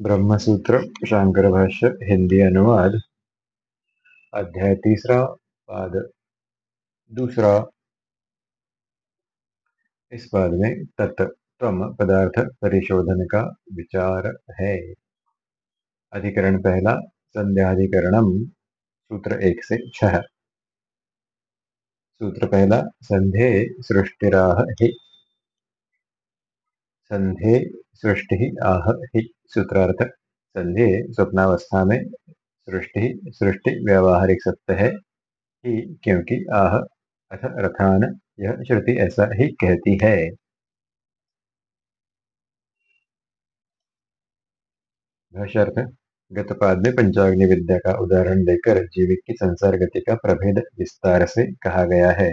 ब्रह्मसूत्र शांकर भाष्य हिंदी अनुवाद, अध्याय तीसरा, पाद दूसरा। इस पाद में तत्व पदार्थ परिशोधन का विचार है। अधिकरण पहला, संध्याधिकरणम, सूत्र एक से छह। सूत्र पहला, संधे सृष्टिराह संधे सृष्टि आह हि सूत्रार्थ। संधे स्वप्नावस्था में सृष्टि सृष्टि व्यावहारिक सत्य है। ही क्योंकि आह, अथ रथान, यह श्रुति ऐसा ही कहती है। गतपाद में पंचाग्नि विद्या का उदाहरण देकर जीवित की संसार गति का प्रभेद विस्तार से कहा गया है।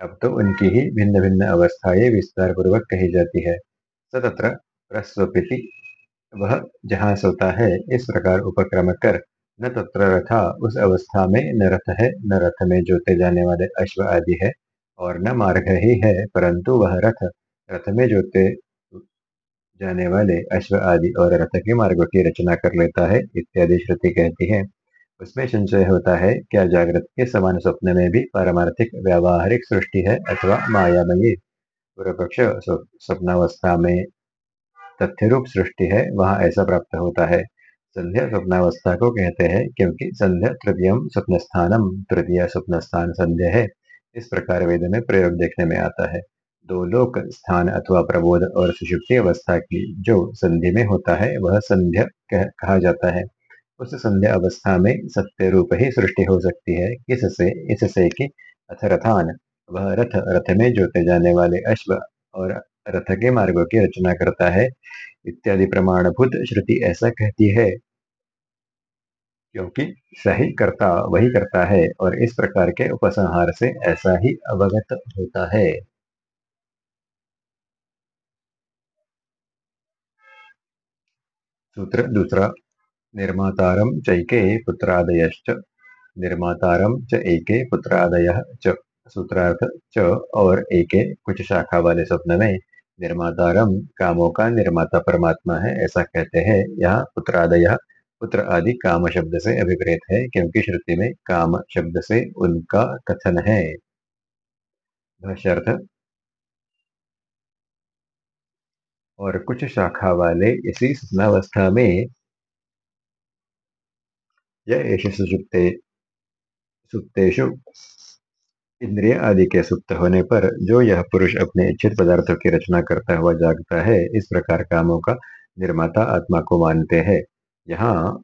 अब तो उनकी ही भिन्न भिन्न अवस्थाएँ विस्तार पूर्वक कही जाती है। सतत्र प्रस्वपिति वह जहाँ सोता है, इस प्रकार उपक्रम कर। न तत्र रथा, उस अवस्था में न रथ है, न रथ में जोते जाने वाले अश्व आदि है, और न मार्ग ही है, परंतु वह रथ रथ में जोते जाने वाले अश्व आदि और रथ के मार्गों की रचना कर लेता है, इत्यादि श्रुति कहती है। उसमें संशय होता है, क्या जागृत के समान स्वप्न में भी पारमार्थिक, व्यावहारिक सृष्टि है अथवा मायामयी पूर्व पक्ष स्वप्नावस्था में तथ्य रूप सृष्टि है वहाँ ऐसा प्राप्त होता है। संध्या स्वप्नावस्था को कहते हैं क्योंकि संध्या तृतीय स्वप्न स्थानम तृतीय स्वप्न स्थान संध्या है। इस प्रकार वेद में प्रयोग देखने में आता है। दो लोक स्थान अथवा प्रबोध और सुषुप्ति अवस्था की जो संधि में होता है वह संध्या कह, कहा जाता है। उस संध्या अवस्था में सत्य रूप ही सृष्टि हो सकती है। किससे? इससे कि अथरथान वह रथ रथ में जोते जाने वाले अश्व और रथ के मार्गों की रचना करता है। इत्यादि प्रमाणभूत श्रुति ऐसा कहती है, क्योंकि सही करता, वही करता है और इस प्रकार के उपसंहार से ऐसा ही अवगत होता है। सूत्र दूसरा निर्मातारम चैके पुत्रादयश्च निर्मातारम च एके पुत्रादय च। सूत्रार्थ, च और एके कुछ शाखा वाले स्वप्न में निर्मातारम कामों का निर्माता परमात्मा है, ऐसा कहते हैं। यह पुत्रादय पुत्र आदि काम शब्द से अभिप्रेत है, क्योंकि श्रुति में काम शब्द से उनका कथन है। और कुछ शाखा वाले इसी स्वप्नावस्था में यह सुजुक्ते सुप्तेषु इंद्रिय आदि के सुप्त होने पर जो यह पुरुष अपने इच्छित पदार्थों की रचना करता हुआ जागता है, इस प्रकार कामों का निर्माता आत्मा को मानते हैं। यहाँ,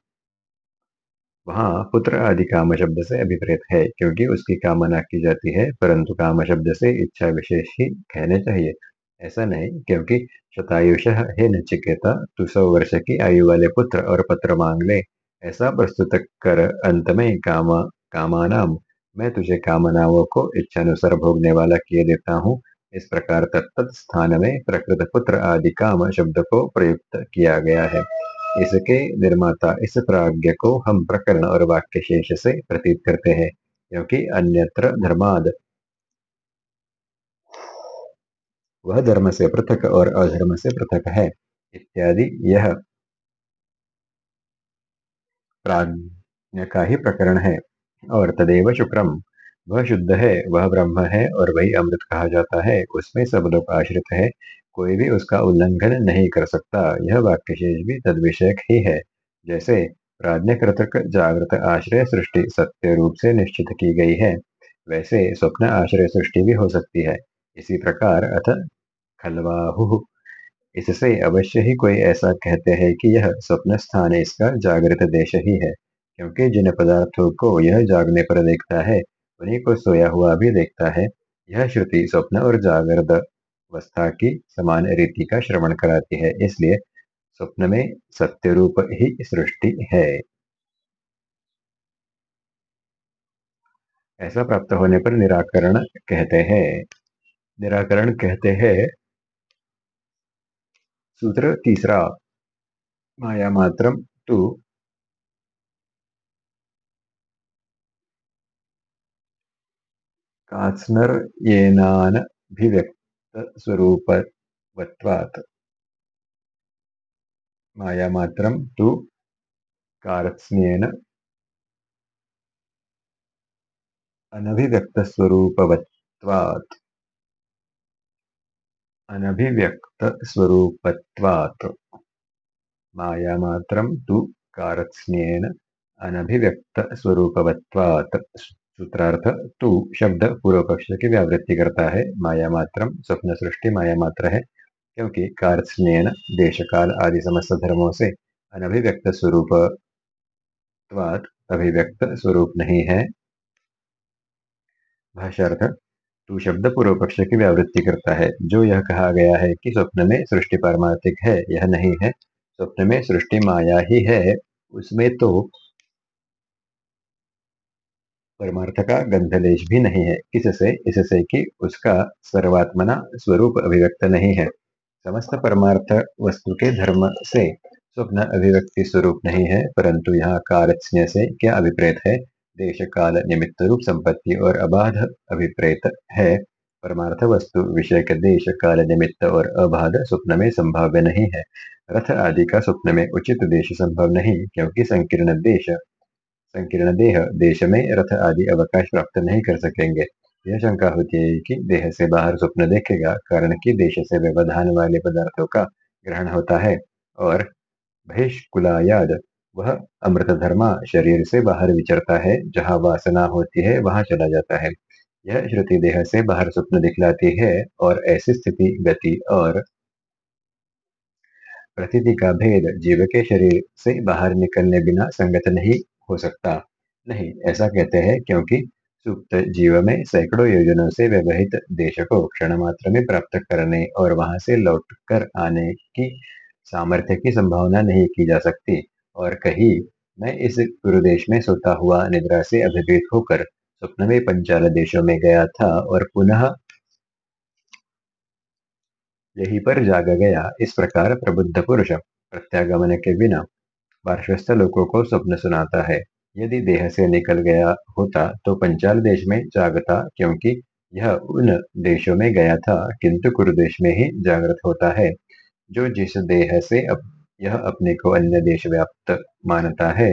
वहाँ पुत्र आदि काम शब्द से अभिप्रेत है, क्योंकि उसकी कामना की जाती है, परंतु काम शब्द से इच्छा विशेष ही कहने चाहिए। ऐसा नहीं, क्योंकि शतायुष, है नचिकेता, तू सौ वर्ष की आयु वाले पुत्र और पत्र मांग ले। ऐसा प्रस्तुत कर अंत में काम, कामानाम मैं तुझे कामनाओं को, इच्छानुसार भोगने वाला किए देता हूँ। इस प्रकार तत्त स्थान में प्रकृत पुत्र आदि काम शब्द को प्रयुक्त किया गया है। इसके निर्माता इस प्राज्ञ को हम प्रकरण और वाक्य शेष से प्रतीत करते हैं, क्योंकि अन्यत्र धर्माद। वह धर्म से पृथक और अधर्म से पृथक है, इत्यादि यह प्राज्ञ का ही प्रकरण है। और तदेव शुक्रम। वह शुद्ध है, वह ब्रह्म है और वही अमृत कहा जाता है, उसमें सब लोग आश्रित है, कोई भी उसका उल्लंघन नहीं कर सकता। यह वाक्य शेष भी तद ही है। जैसे, प्राज्ञकृतक जागृत आश्रय सृष्टि सत्य रूप से निश्चित की गई है, वैसे स्वप्न आश्रय सृष्टि भी हो सकती है। इसी प्रकार अथ खलवाहु। इससे अवश्य ही कोई ऐसा कहते हैं कि यह स्वप्न स्थान इसका जागृत देश ही है। क्योंकि जिन पदार्थों को यह जागने पर देखता है, उन्हीं को सोया हुआ भी देखता है। यह श्रुति स्वप्न और जागृत अवस्था की समान रीति का श्रवण कराती है, इसलिए स्वप्न में सत्य रूप ही सृष्टि है। ऐसा प्राप्त होने पर निराकरण कहते हैं। निराकरण कहते हैं। सूत्र तीसरा, माया मात्र तू कात्स्नर येनानभिव्यक्त स्वरूपत्वात् मायामात्रं तु कारत्स्येन अनभिव्यक्तस्वरूपवत्वात्। अनभिव्यक्तस्वरूपत्वात् मायामात्रं तु कारत्स्येन अनभिव्यक्तस्वरूपवत्वात्। सूत्रार्थ, तू शब्द पूर्व पक्ष की व्यावृत्ति करता है। माया मात्रम स्वप्न सृष्टि माया मात्र है। क्योंकि कार्य देश काल आदि समस्त धर्मों से अनभिव्यक्त स्वरूप अभिव्यक्त स्वरूप नहीं है। भाष्यार्थ, तू शब्द पूर्व पक्ष की व्यावृत्ति करता है। जो यह कहा गया है कि स्वप्न में सृष्टि पारमार्थिक है, यह नहीं है। स्वप्न में सृष्टि माया ही है, उसमें तो परमार्थ का गंधलेश भी नहीं है। किससे? इससे कि उसका सर्वात्मना स्वरूप अभिव्यक्त नहीं है। समस्त परमार्थ वस्तु के धर्म से स्वप्न अभिव्यक्ति स्वरूप नहीं है, परंतु यहाँ कारण्य से क्या अभिप्रेत है? देश, काल, निमित्त रूप, संपत्ति और अबाध अभिप्रेत है। परमार्थ वस्तु विषय के देश, काल, निमित्त और अबाध स्वप्न में संभाव्य नहीं है। रथ आदि का स्वप्न में उचित देश संभव नहीं, क्योंकि संकीर्ण देश संकीर्ण देह, देश में रथ आदि अवकाश प्राप्त नहीं कर सकेंगे। यह शंका होती है कि देह से बाहर स्वप्न देखेगा, कारण कि देश से व्यवधान वाले पदार्थों का ग्रहण होता है, और बहिष्कुलायाद वह अमृत धर्मा शरीर से बाहर विचरता है, जहाँ वासना होती है, वहाँ चला जाता है। यह श्रुति देह से बाहर स्वप्न दिखलाती है, और ऐसी स्थिति, गति और प्रतीति का भेद जीव के शरीर से बाहर निकलने बिना संगत नहीं हो सकता। नहीं, ऐसा कहते हैं क्योंकि सुप्त जीव में सैकड़ों योजनों से व्यवहित देश को क्षण मात्र में प्राप्त करने और वहाँ से लौट कर आने की सामर्थ्य की संभावना नहीं की जा सकती। और कहीं मैं इस गुरुदेश में सोता हुआ निद्रा से अभिभूत होकर स्वप्न में पंचाल देशों में गया था और पुनः यहीं पर जाग गया। इस प्रकार प्रबुद्ध पुरुष प्रत्यागमन के बिना पार्श्वस्थ लोगों को स्वप्न सुनाता है। यदि देह से निकल गया होता तो पंचाल देश में जागता क्योंकि यह उन देशों में गया था किंतु कुरुदेश में ही जागृत होता है। जो जिस देह से अप, यह अपने को अन्य देश व्याप्त मानता है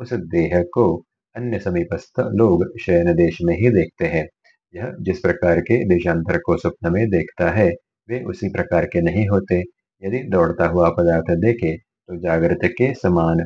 उस देह को अन्य समीपस्थ लोग शयन देश में ही देखते हैं। यह जिस प्रकार के देशांतर को स्वप्न में देखता है वे उसी प्रकार के नहीं होते। यदि दौड़ता हुआ पदार्थ देखे तो जागृत के समान।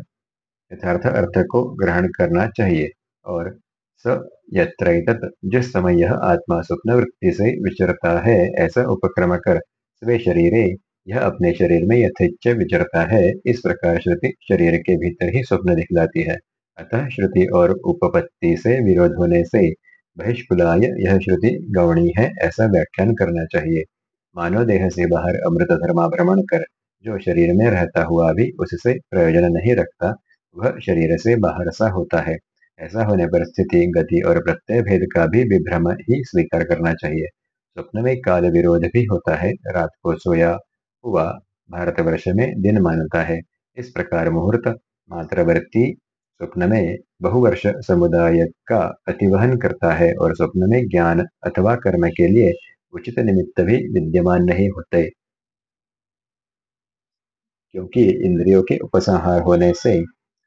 यथार्थ अर्थ को ग्रहण करना चाहिए और स यत्र जिस समय यह आत्मा स्वप्न वृत्ति से विचरता है, ऐसा उपक्रम कर। स्वे शरीरे, यह अपने शरीर में यथेच विचरता है, इस प्रकार श्रुति शरीर के भीतर ही स्वप्न दिखलाती है। अतः श्रुति और उपपत्ति से विरोध होने से बहिष्कुलाय यह श्रुति गौणी है, ऐसा व्याख्यान करना चाहिए। मानव देह से बाहर अमृत धर्माभ्रमण कर। जो शरीर में रहता हुआ भी उससे प्रयोजन नहीं रखता, वह शरीर से बाहर सा होता है। ऐसा होने पर स्थिति, गति और प्रत्यय भेद का भी विभ्रम ही स्वीकार करना चाहिए। स्वप्न में काल विरोध भी होता है। रात को सोया हुआ भारतवर्ष में दिन मानता है। इस प्रकार मुहूर्त मात्रवर्ती स्वप्न में बहुवर्ष समुदाय का अतिवहन करता है और स्वप्न में ज्ञान अथवा कर्म के लिए उचित निमित्त भी विद्यमान नहीं होते। क्योंकि इंद्रियों के उपसंहार होने से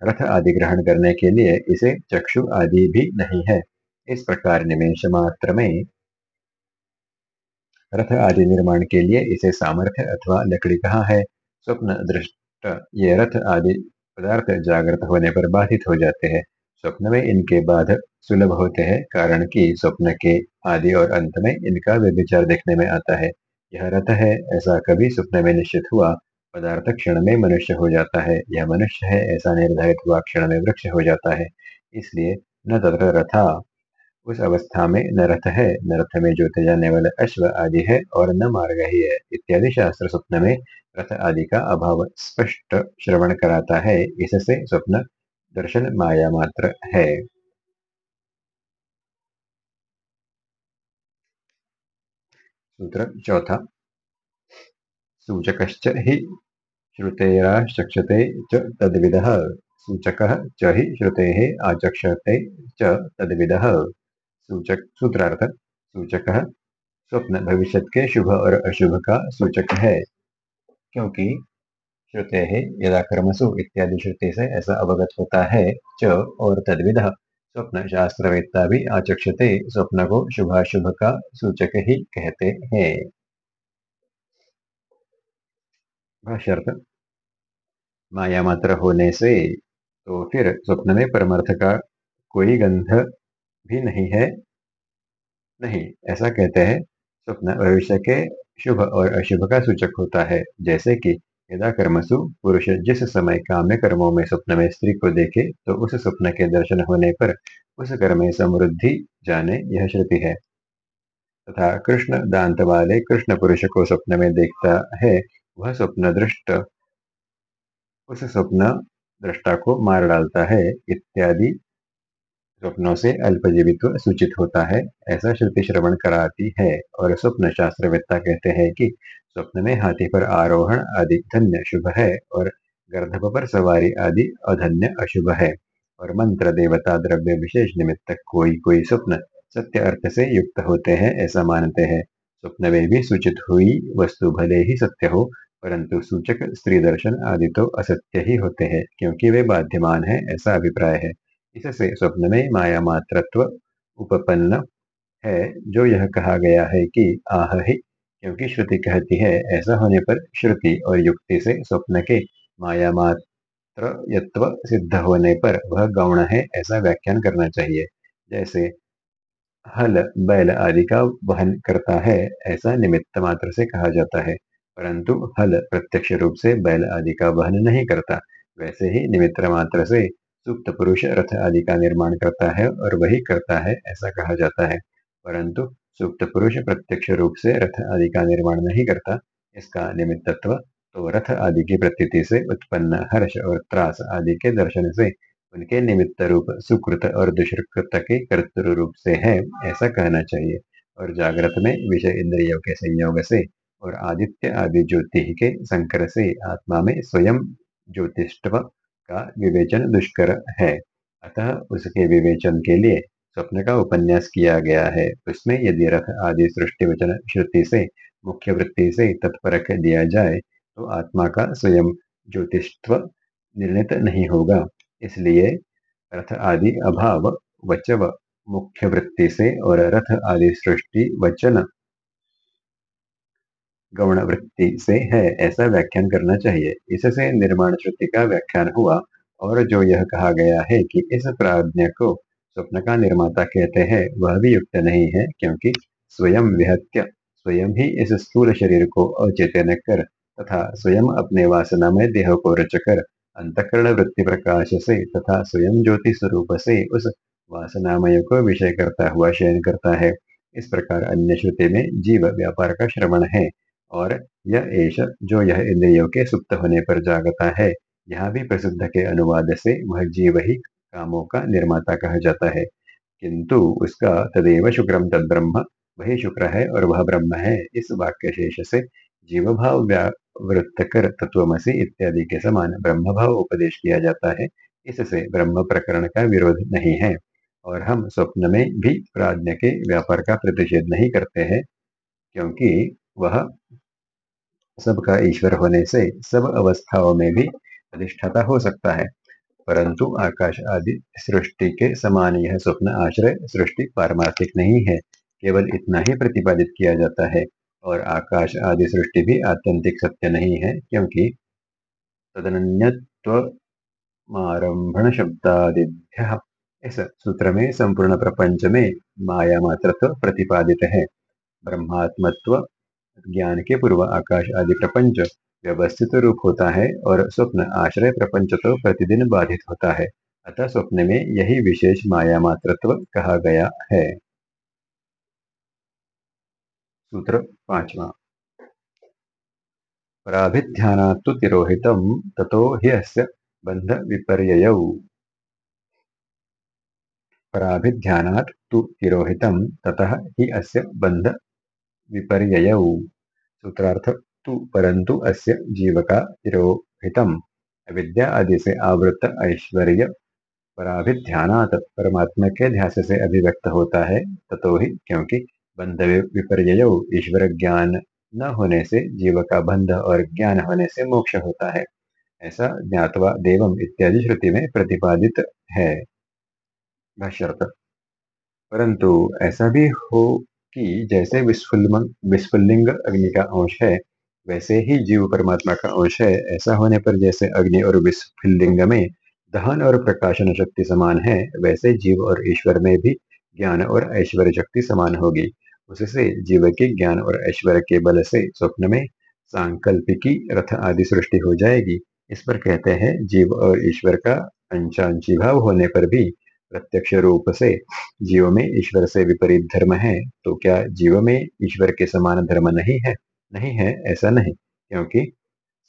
रथ आदि ग्रहण करने के लिए इसे चक्षु आदि भी नहीं है। इस प्रकार निमेश मात्र में रथ आदि निर्माण के लिए इसे सामर्थ्य अथवा लकड़ी कहा है। स्वप्न दृष्ट ये रथ आदि पदार्थ जागृत होने पर बाधित हो जाते हैं। स्वप्न में इनके बाध सुलभ होते हैं, कारण कि स्वप्न के आदि और अंत में इनका व्यभिचार देखने में आता है। यह रथ है, ऐसा कभी स्वप्न में निश्चित हुआ पदार्थ क्षण में मनुष्य हो जाता है यह मनुष्य है, ऐसा निर्धारित हुआ क्षण में वृक्ष हो जाता है। इसलिए न तत्र रथा। उस अवस्था में न रथ है, न रथ में जोते जाने वाले अश्व आदि है, और न मार्ग ही है, इत्यादि शास्त्र स्वप्न में रथ आदि का अभाव स्पष्ट श्रवण कराता है। इससे स्वप्न दर्शन माया मात्र है। सूत्र चौथा। सूचक च तद्विदः। सूचकः च श्रुतेः आचक्षते च तद्विदः। सूचक सूत्रार्थ। सूचक स्वप्न भविष्य के शुभ और अशुभ का सूचक है। क्योंकि श्रुते यदा कर्मसु इत्यादि श्रुति से ऐसा अवगत होता है। च और तद्विध स्वप्न शास्त्रवेत्ता भी आचक्षते। स्वप्न को शुभाशुभ का सूचक ही कहते हैं। भाष्यर्थ माया मात्र होने से तो फिर स्वप्न में परमार्थ का कोई गंध भी नहीं है। नहीं, ऐसा कहते हैं, स्वप्न भविष्य के शुभ और अशुभ का सूचक होता है। जैसे कि यदा कर्मसु पुरुष जिस समय काम्य कर्मों में स्वप्न में स्त्री को देखे तो उस स्वप्न के दर्शन होने पर उस कर्म में समृद्धि जाने यह श्रुति है। तथा कृष्ण दांत वाले कृष्ण पुरुष को स्वप्न में देखता है वह स्वप्न दृष्ट, उस स्वप्न दृष्टा को मार डालता है, इत्यादि स्वप्नों से अल्पजीवित्व सूचित होता है, ऐसा श्रुति श्रवण कराती है, और स्वप्न शास्त्रवेत्ता कहते हैं कि स्वप्न में हाथी पर आरोहण आदि धन्य शुभ है, और गर्धप पर सवारी आदि अधन्य अशुभ है, और मंत्र देवता द्रव्य विशेष निमित्त कोई कोई स्वप्न सत्य अर्थ से युक्त होते हैं, ऐसा मानते हैं। स्वप्न में भी सूचित हुई, वस्तु भले ही सत्य हो, परंतु सूचक स्त्री दर्शन आदि तो असत्य ही होते हैं, क्योंकि वे बाध्यमान है, ऐसा अभिप्राय है। इससे स्वप्न में माया मात्रत्व उपपन्न है, जो यह कहा गया है कि आह ही, क्योंकि श्रुति कहती है, ऐसा होने पर श्रुति और युक्ति से स्वप्न के माया मात्र सिद्ध होने पर वह गौण है, ऐसा व्याख्यान करना चाहिए। जैसे हल बैल आदि का वहन करता है, ऐसा निमित्त मात्र से कहा जाता है। परंतु हल प्रत्यक्ष रूप से बैल आदि का वहन नहीं करता। वैसे ही निमित्त मात्र से सुप्त पुरुष रथ आदि का निर्माण करता है और वही करता है, ऐसा कहा जाता है। परंतु सुप्त पुरुष प्रत्यक्ष रूप से रथ आदि का निर्माण नहीं करता। इसका निमित्तत्व तो रथ आदि की प्रतीति से उत्पन्न हर्ष और त्रास आदि के दर्शन से उनके निमित्त रूप सुकृत और दुष्कृत के कर्तृ रूप से है, ऐसा कहना चाहिए। और जागृत में विषय इंद्रियों के संयोग से और आदित्य आदि ज्योति के संकर से आत्मा में स्वयं ज्योतिष्व का विवेचन दुष्कर है। अतः उसके विवेचन के लिए स्वप्न का उपन्यास किया गया है। उसमें यदि रथ आदि सृष्टि वचन श्रुति से मुख्य वृत्ति से तत्परक दिया जाए तो आत्मा का स्वयं ज्योतिष्व निर्णित नहीं होगा। इसलिए रथ आदि अभाव वचव मुख्य वृत्ति से और रथ आदि सृष्टि वचन गौण वृत्ति से है, ऐसा व्याख्यान करना चाहिए। इससे निर्माण श्रुति का व्याख्यान हुआ और जो यह कहा गया है कि इस प्राज्ञ को स्वप्न का निर्माता कहते हैं, वह भी युक्त नहीं है क्योंकि स्वयं विहत्य, स्वयं ही इस स्थूल शरीर को अचेतन कर तथा स्वयं अपने वासना में देह को रचकर अंतकरण वृत्ति प्रकाश से तथा स्वयं ज्योति स्वरूप से उस वासनामय को विषय करता हुआ शयन करता है। इस प्रकार अन्य श्रुति में जीव व्यापार का श्रवण है और यह एश जो यह इंद्रियों के सुप्त होने पर जागता है, यहाँ भी प्रसिद्ध के अनुवाद से वह जीव ही कामों का निर्माता कहा जाता है। किंतु उसका तदेव शुक्रम तद ब्रह्म वही शुक्र है और वह ब्रह्म है। इस वाक्य शेष से जीव भाव व्यावृत्त कर तत्वमसी इत्यादि के समान ब्रह्म भाव उपदेश किया जाता है। इससे ब्रह्म प्रकरण का विरोध नहीं है और हम स्वप्न में भी प्राज्ञ के व्यापार का प्रतिषेध नहीं करते हैं, क्योंकि वह सबका ईश्वर होने से सब अवस्थाओं में भी अधिष्ठाता हो सकता है। परंतु आकाश आदि सृष्टि के समान यह स्वप्न आश्रय सृष्टि पारमार्थिक नहीं है, केवल इतना ही प्रतिपादित किया जाता है। और आकाश आदि सृष्टि भी आत्यंतिक सत्य नहीं है, क्योंकि तदन्यत्वमारंभण शब्दादिभ्य। इस सूत्र में, संपूर्ण प्रपंच में माया मात्रत्व प्रतिपादित है। ब्रह्मात्मत्व ज्ञान के पूर्व आकाश आदि प्रपंच व्यवस्थित रूप होता है और स्वप्न आश्रय प्रपंच तो प्रतिदिन बाधित होता है। अतः स्वप्न में यही विशेष माया मात्रत्व कहा गया है। सूत्र पांचवा। पराभिध्यानात्तु तिरोहितम ततो ह्यस्य बंध विपर्ययौ पराभिध्यानात् तु तिरोहितम ततः ही अस्य बंध विपर्ययौ सूत्रार्थ, तु परंतु अस्य जीव का तिरोहितम अविद्या आदि से आवृत ऐश्वर्य। पराभिध्यानात परमात्मा के ध्यास से अभिव्यक्त होता है, ततो ही क्योंकि बंध विपर्य ईश्वर ज्ञान न होने से जीव का बंध और ज्ञान होने से मोक्ष होता है। ऐसा ज्ञातवा देवम इत्यादि श्रुति में प्रतिपादित है। परंतु ऐसा भी हो कि जैसे विस्फुलिंग अग्नि का अंश है, वैसे ही जीव परमात्मा का अंश है। ऐसा होने पर जैसे अग्नि और विस्फुलिंग में दहन और प्रकाशन शक्ति समान है, वैसे जीव और ईश्वर में भी ज्ञान और ऐश्वर्य शक्ति समान होगी। उससे जीव के ज्ञान और ऐश्वर्य के बल से स्वप्न में सांकल्पिकी, रथ आदि सृष्टि हो जाएगी। इस पर कहते हैं, जीव और ईश्वर का अंशांशी भाव होने पर भी प्रत्यक्ष रूप से जीव में ईश्वर से विपरीत धर्म है तो क्या जीव में ईश्वर के समान धर्म नहीं है? नहीं है, ऐसा नहीं, क्योंकि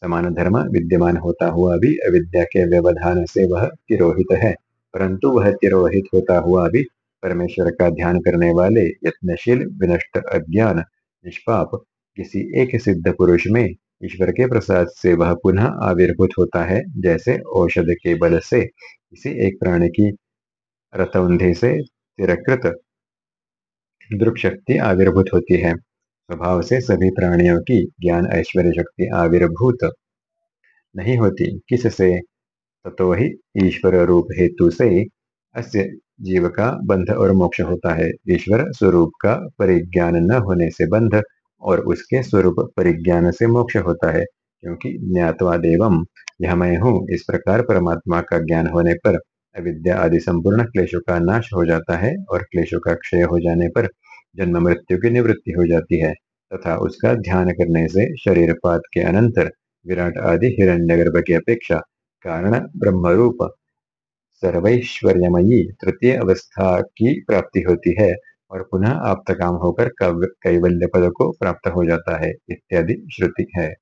समान धर्म विद्यमान होता हुआ भी अविद्या के व्यवधान से वह तिरोहित है, परंतु वह तिरोहित होता हुआ भी परमेश्वर का ध्यान करने वाले यत्नशील, विनष्ट, अज्ञान, निष्पाप किसी एक सिद्ध पुरुष में ईश्वर के प्रसाद से वह पुनः आविर्भूत होता है, जैसे औषध के बल से। किसी एक प्राणी की रतौंधे से तिरकृत द्रुप शक्ति आविर्भूत होती है। स्वभाव से सभी प्राणियों की ज्ञान ऐश्वर्य शक्ति आविर्भूत नहीं होती। किससे ततो ही ईश्वर रूप हेतु से अस्य जीव का बंध और मोक्ष होता है। ईश्वर स्वरूप का परिज्ञान न होने से बंध और उसके स्वरूप परिज्ञान से मोक्ष होता है, क्योंकि ज्ञातवा देवम यह मैं हूँ। इस प्रकार परमात्मा का ज्ञान होने पर अविद्या आदि संपूर्ण क्लेशों का नाश हो जाता है और क्लेशों का क्षय हो जाने पर जन्म मृत्यु की निवृत्ति हो जाती है, तथा उसका ध्यान करने से शरीर पात के अनंतर विराट आदि हिरण्यगर्भ की अपेक्षा कारण ब्रह्म रूप सर्वैश्वर्यमयी तृतीय अवस्था की प्राप्ति होती है और पुनः आप्त काम होकर कैवल्य पद को प्राप्त हो जाता है, इत्यादि श्रुति है।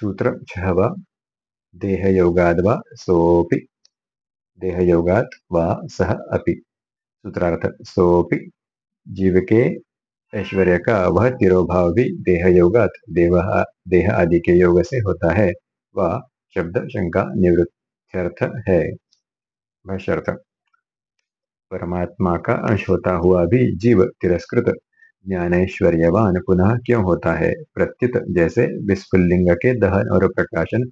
सूत्र छह देहयोगाद सोपि देहयोगात वा सह अपि। सूत्रार्थ सोपि जीव के ऐश्वर्य का वह तिरोभाव भी देह योगात देह आदि के योग से होता है। वह शब्द शंका निवृत्त्यर्थ है। परमात्मा का अंश होता हुआ भी जीव तिरस्कृत। ज्ञानेश्वर्यवान पुनः क्यों होता है? प्रत्युत जैसे विस्फुलिंग के दहन और प्रकाशन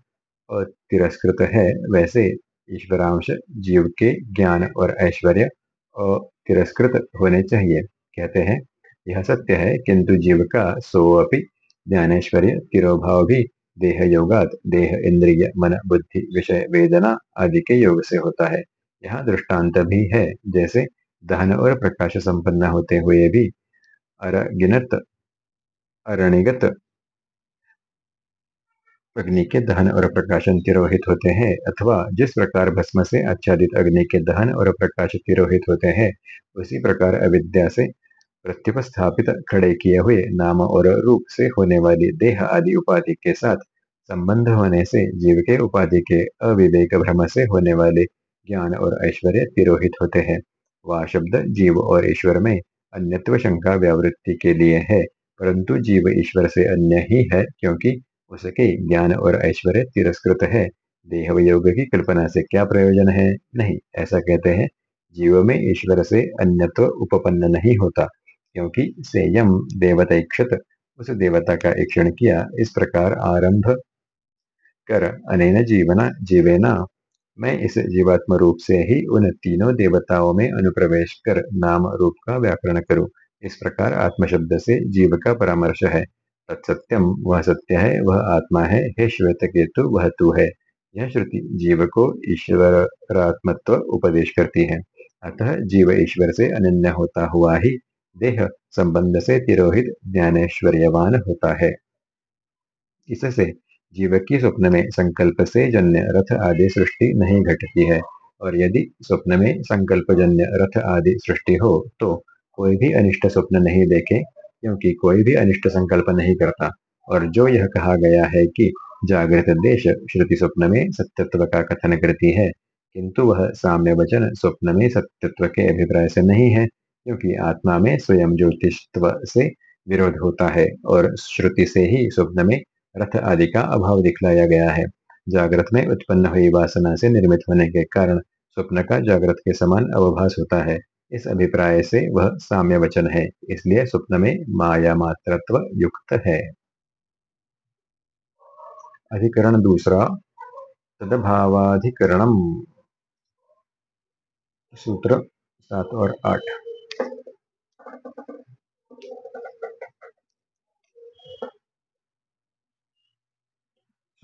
और तिरस्कृत है, वैसे ईश्वरांश जीव के ज्ञान और ऐश्वर्य और तिरस्कृत होने चाहिए। कहते हैं, यह सत्य है, किंतु जीव का सोअपि ज्ञानेश्वर्य तिरोभाव भी देह योगात देह इंद्रिय, मन, बुद्धि, विषय, वेदना आदि के योग से होता है। यहाँ दृष्टांत भी है, जैसे दहन और प्रकाश संपन्न होते हुए भी। अरगिनत, अरणिगत अग्नि के दहन और प्रकाशन तिरोहित होते हैं, अथवा जिस प्रकार भस्म से आच्छादित अग्नि के दहन और प्रकाश तिरोहित होते हैं, उसी प्रकार अविद्या से प्रत्युपस्थापित खड़े किए हुए नाम और रूप से होने वाली देह आदि उपाधि के साथ संबंध होने से जीव के उपाधि के अविवेक भ्रम से होने वाले ज्ञान और ऐश्वर्य तिरोहित होते हैं। वह शब्द जीव और ईश्वर में अन्यत्व शंका व्यावृत्ति के लिए है, परंतु जीव ईश्वर से अन्य ही है क्योंकि उसके ज्ञान और ऐश्वर्य तिरस्कृत है। देह योग की कल्पना से क्या प्रयोजन है? नहीं, ऐसा कहते हैं, जीव में ईश्वर से अन्यत्व उपपन्न नहीं होता। क्योंकि सेयम देवतैक्षत उस देवता का ईक्षण किया, इस प्रकार आरंभ कर अनेन जीवना जीवेना। मैं इस जीवात्म रूप से ही उन तीनों देवताओं में अनुप्रवेश कर नाम रूप का व्याकरण करूँ। इस प्रकार आत्म शब्द से जीव का परामर्श है। तत्सत्यम वह सत्य है, वह आत्मा है, हे श्वेत केतु वह तू है। यह श्रुति जीव को ईश्वरात्मत्व उपदेश करती है। अतः जीव ईश्वर से अनन्य होता हुआ ही देह संबंध से तिरोहित ज्ञानेश्वर्यवान होता है। इससे जीव की स्वप्न में संकल्प से जन्य रथ आदि सृष्टि नहीं घटती है, और यदि स्वप्न में संकल्प जन्य रथ आदि सृष्टि हो तो कोई भी अनिष्ट स्वप्न नहीं देखे, क्योंकि कोई भी अनिष्ट संकल्प नहीं करता। और जो यह कहा गया है कि जागृत देश श्रुति स्वप्न में सत्यत्व का कथन करती है, किंतु वह साम्य वचन स्वप्न में सत्यत्व के अभिप्राय से नहीं है क्योंकि आत्मा में स्वयं ज्योतिषत्व से विरोध होता है और श्रुति से ही स्वप्न में रथ आदि का अभाव दिखलाया गया है। जागृत में उत्पन्न हुई वासना से निर्मित होने के कारण स्वप्न का जागृत के समान अवभास होता है। इस अभिप्राय से वह साम्य वचन है, इसलिए स्वप्न में माया मात्रत्व युक्त है। अधिकरण दूसरा, तदभावाधिकरणम। सूत्र सात और आठ।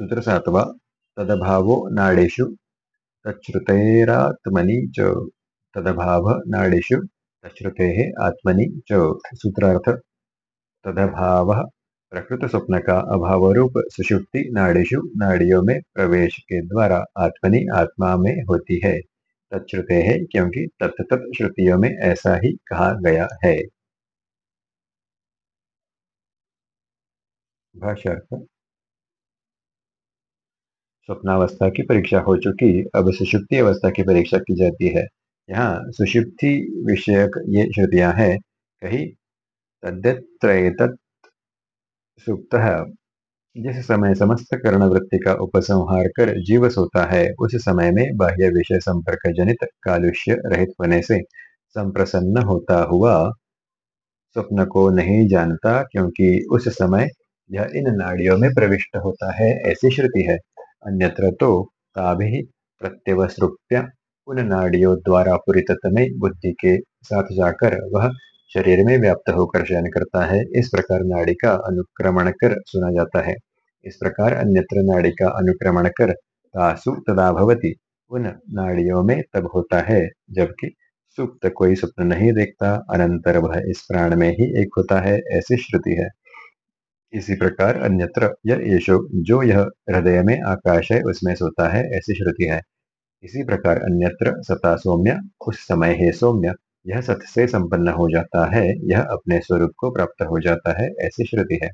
सूत्र सातवा तदभावो नाड़ेशु तच्छ्रुतेरात्मनि च। तदभाव नाड़ेशु तच्छ्रुते आत्मनि च। सूत्रार्थ, तदभाव प्रकृत स्वप्न का अभाव रूप सुषुप्ति नाड़ीशु नाड़ियों में प्रवेश के द्वारा आत्मनि आत्मा में होती है। तच्छ्रुते है क्योंकि तत्त श्रुतियों में ऐसा ही कहा गया है। भाष्यार्थ स्वप्नावस्था की परीक्षा हो चुकी, अब सुषुप्ति अवस्था की परीक्षा की जाती है। यहाँ सुषुप्ति विषयक ये श्रुतियाँ हैं। कही तद्यत सुप्त। जिस समय समस्त कर्ण वृत्ति का उपसंहार कर जीव सोता है, उस समय में बाह्य विषय संपर्क जनित कालुष्य रहित होने से संप्रसन्न होता हुआ स्वप्न को नहीं जानता, क्योंकि उस समय यह इन नाड़ियों में प्रविष्ट होता है, ऐसी श्रुति है। अन्यत्र तो ताभि प्रत्यवसृप्य उन नाड़ियों द्वारा पूरी पुरिततमय बुद्धि के साथ जाकर वह शरीर में व्याप्त होकर शयन करता है। इस प्रकार नाड़ी का अनुक्रमण कर सुना जाता है। इस प्रकार अन्यत्र नाड़ी का अनुक्रमण कर तासु तदा भवती। उन नाड़ियों में तब होता है, जबकि सुप्त कोई स्वप्न नहीं देखता। अनंतर वह इस प्राण में ही एक होता है, ऐसी श्रुति है। इसी प्रकार अन्यत्र यह येषो जो यह हृदय में आकाश है, उसमें सोता है, ऐसी श्रुति है। इसी प्रकार अन्यत्र सता सौम्य, उस समय हे सौम्य, यह सत से संपन्न हो जाता है, यह अपने स्वरूप को प्राप्त हो जाता है, ऐसी श्रुति है।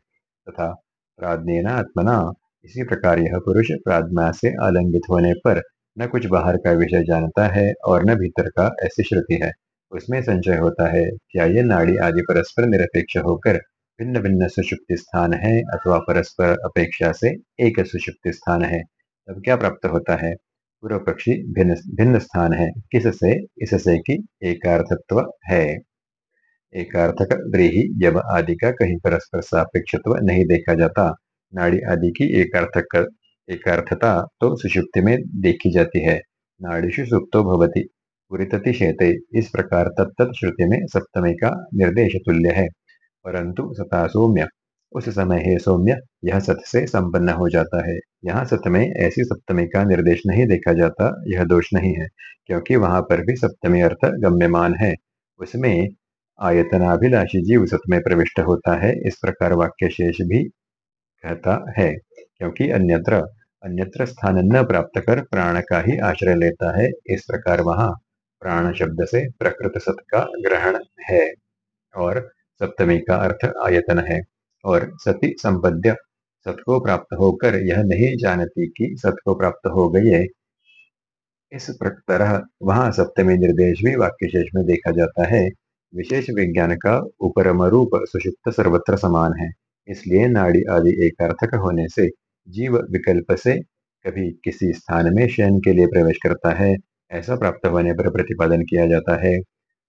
तथा प्राज्ञना आत्मना, इसी प्रकार यह पुरुष प्राज्ञा से आलंगित होने पर न कुछ बाहर का विषय जानता है और न भीतर का, ऐसी श्रुति है। उसमें संचय होता है, क्या ये नाड़ी आदि परस्पर निरपेक्ष होकर भिन्न भिन्न सुषुप्ति स्थान है अथवा परस्पर अपेक्षा से एक सुषुप्ति स्थान है। तब क्या प्राप्त होता है? पूर्व पक्षी भिन्न भिन्न स्थान है। किससे? इससे कि एकार्थत्व है। एकार्थक व्रीही यव आदि का कहीं परस्पर सापेक्षत्व नहीं देखा जाता। नाड़ी आदि की एकार्थक, एकार्थता तो सुषुप्ति में देखी जाती है। नाड़ीशु सुप्तो भवती। पुरी इस प्रकार तत्त श्रुति में सप्तमी का निर्देश तुल्य है। परंतु सता सौम्य। उस समय हे सौम्य, यह सत से संपन्न हो जाता है। यहाँ सत में ऐसी सप्तमी का निर्देश नहीं देखा जाता, यह दोष नहीं है, क्योंकि वहाँ पर भी सप्तमी अर्थ गम्यमान है। उसमें आयतनाभिलाषी जीव सत में प्रविष्ट होता है, इस प्रकार वाक्य शेष भी कहता है, क्योंकि अन्यत्र अन्यत्र स्थान न प्राप्त कर प्राण का ही आश्रय लेता है, इस प्रकार वहाँ प्राण शब्द से प्रकृत सत का ग्रहण है। और सप्तमी का अर्थ आयतन है और सती संपद्य सत को प्राप्त होकर यह नहीं जानती कि सत को प्राप्त हो गई है। इस तरह वहाँ सप्तमी निर्देश भी वाक्य शेष में देखा जाता है। विशेष विज्ञान का उपरम रूप सुषुप्त सर्वत्र समान है। इसलिए नाड़ी आदि एक अर्थक होने से जीव विकल्प से कभी किसी स्थान में शयन के लिए प्रवेश करता है। ऐसा प्राप्त होने पर प्रतिपादन किया जाता है।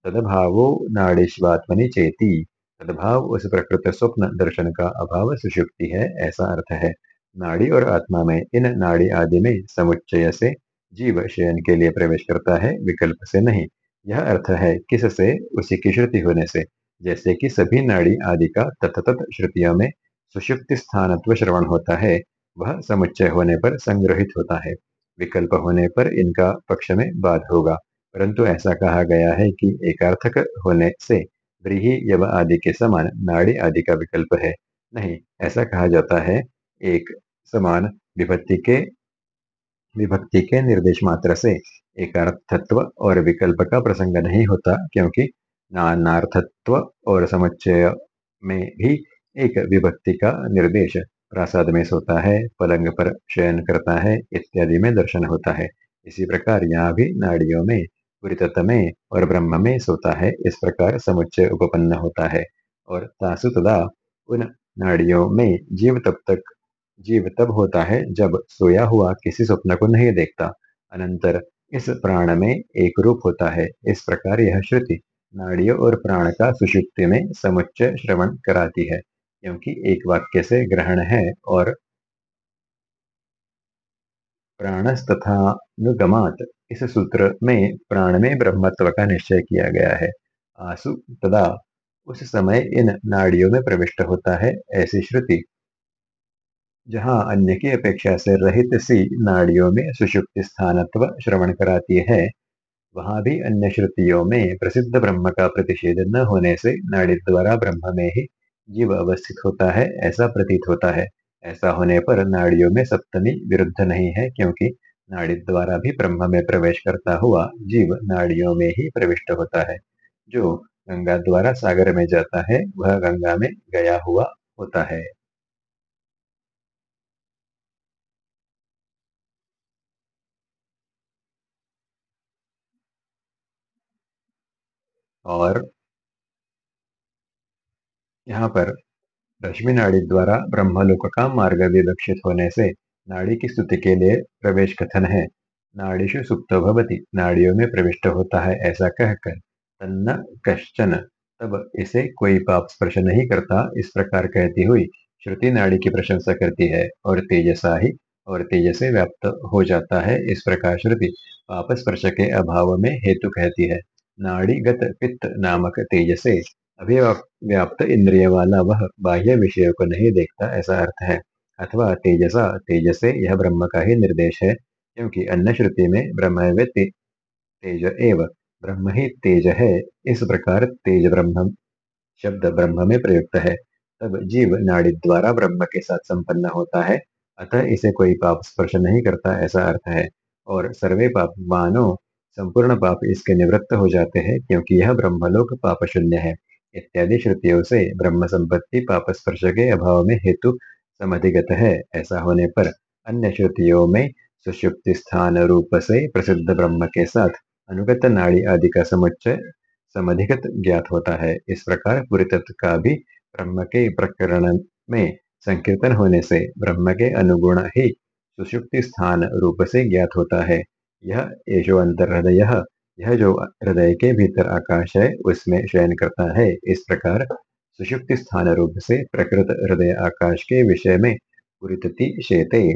तदभावो नाड़ीश्वात्मनि चेती। सद्भाव उस प्रकृत स्वप्न दर्शन का अभाव सुषुप्ति है, ऐसा अर्थ है। नाड़ी और आत्मा में, इन नाड़ी आदि में समुच्चय से जीव शयन के लिए प्रवेश करता है, विकल्प से नहीं। यह अर्थ है किस से उसी की श्रुति होने से। जैसे कि सभी नाड़ी आदि का तत्त श्रुतियों में सुषुप्ति स्थानत्व श्रवण होता है, वह समुच्चय होने पर संग्रहित होता है। विकल्प होने पर इनका पक्ष में बाध होगा। परंतु ऐसा कहा गया है कि एकार्थक होने से व्रीहि यव आदि के समान नाड़ी आदि का विकल्प है। नहीं, ऐसा कहा जाता है, एक समान विभक्ति के विभक्ति के निर्देश मात्र से। एकार्थत्व और विकल्प का प्रसंग नहीं होता, क्योंकि नानार्थत्व और समुच्चय में भी एक विभक्ति का निर्देश प्रासाद में सोता है, पलंग पर शयन करता है, इत्यादि में दर्शन होता है। इसी प्रकार यहाँ भी नाड़ियों में पुरी में और ब्रह्म में सोता है इस प्रकार समुच्चय उपपन्न होता है और तासु तदा उन नाड़ियों में जीव तब तक जीव तब होता है जब सोया हुआ किसी स्वप्न को नहीं देखता अनंतर इस प्राण में एक रूप होता है इस प्रकार यह श्रुति नाड़ियों और प्राण का सुषुप्ति में समुच्चय श्रवण कराती है क्योंकि एक वाक्य से ग्रहण है और प्राणस्तथानुगमात् इस सूत्र में, प्राण में ब्रह्मत्व का निश्चय किया गया है। आसु तदा उस समय इन नाड़ियों में प्रविष्ट होता है, ऐसी श्रुति। जहाँ अन्य की अपेक्षा से रहित सी नाड़ियों में सुषुप्ति स्थानत्व श्रवण कराती है, वहाँ भी अन्य श्रुतियों में प्रसिद्ध ब्रह्म का प्रतिषेध न होने से नाड़ी द्वारा ब्रह्म में ही जीव अवस्थित होता है, ऐसा प्रतीत होता है। ऐसा होने पर नाड़ियों में सप्तमी विरुद्ध नहीं है, क्योंकि नाड़ी द्वारा भी ब्रह्म में प्रवेश करता हुआ जीव नाड़ियों में ही प्रविष्ट होता है। जो गंगा द्वारा सागर में जाता है, वह गंगा में गया हुआ होता है। और यहाँ पर रश्मि नाड़ी द्वारा ब्रह्मलोक का मार्ग विवक्षित होने से नाड़ी की स्तुति के लिए प्रवेश कथन है। नाड़ीशु सुप्त भवती। नाड़ियों में प्रविष्ट होता है। ऐसा कहकर तन्न कश्चन। तब इसे कोई पाप स्पर्श नहीं करता। इस प्रकार कहती हुई श्रुति नाड़ी की प्रशंसा करती है और तेजसा ही और तेज से व्याप्त हो जाता है। इस प्रकार श्रुति पाप स्पर्श के अभाव में हेतु कहती है। नाड़ीगत पित्त नामक तेज से अभिव्याप्त इंद्रिय वाला वह बाह्य विषयों को नहीं देखता। ऐसा अर्थ है। अथवा तेजसा तेज से यह ब्रह्म का ही निर्देश है, क्योंकि अन्य श्रुति में ब्रह्म तेज एव, ब्रह्म ही तेज है, इस प्रकार तेज ब्रह्म शब्द ब्रह्म में प्रयुक्त है। तब जीव नाड़ी द्वारा ब्रह्म के साथ संपन्न होता है, अतः इसे कोई पाप स्पर्श नहीं करता, ऐसा अर्थ है। और सर्वे पाप मानो, संपूर्ण पाप इसके निवृत्त हो जाते हैं, क्योंकि यह ब्रह्मलोक पाप शून्य है। इत्यादि श्रुतियों से ब्रह्म संपत्ति पाप स्पर्श के अभाव में हेतु समधिगत है ऐसा होने पर अन्य श्रुतियों में सुषुप्ति स्थान रूप से प्रसिद्ध ब्रह्म के साथ अनुगत नाड़ी आदि का समुच्चय समधिगत ज्ञात होता है। इस प्रकार पूरी तत्व का भी ब्रह्म के प्रकरण में संकीर्तन होने से ब्रह्म के अनुगुण ही सुषुप्ति स्थान रूप से ज्ञात होता है। यह यशो अंतर हृदय यह जो हृदय के भीतर आकाश है, उसमें शयन करता है। इस प्रकार सुषुप्ति स्थान रूप से प्रकृत हृदय आकाश के विषय में पुरितति शेते।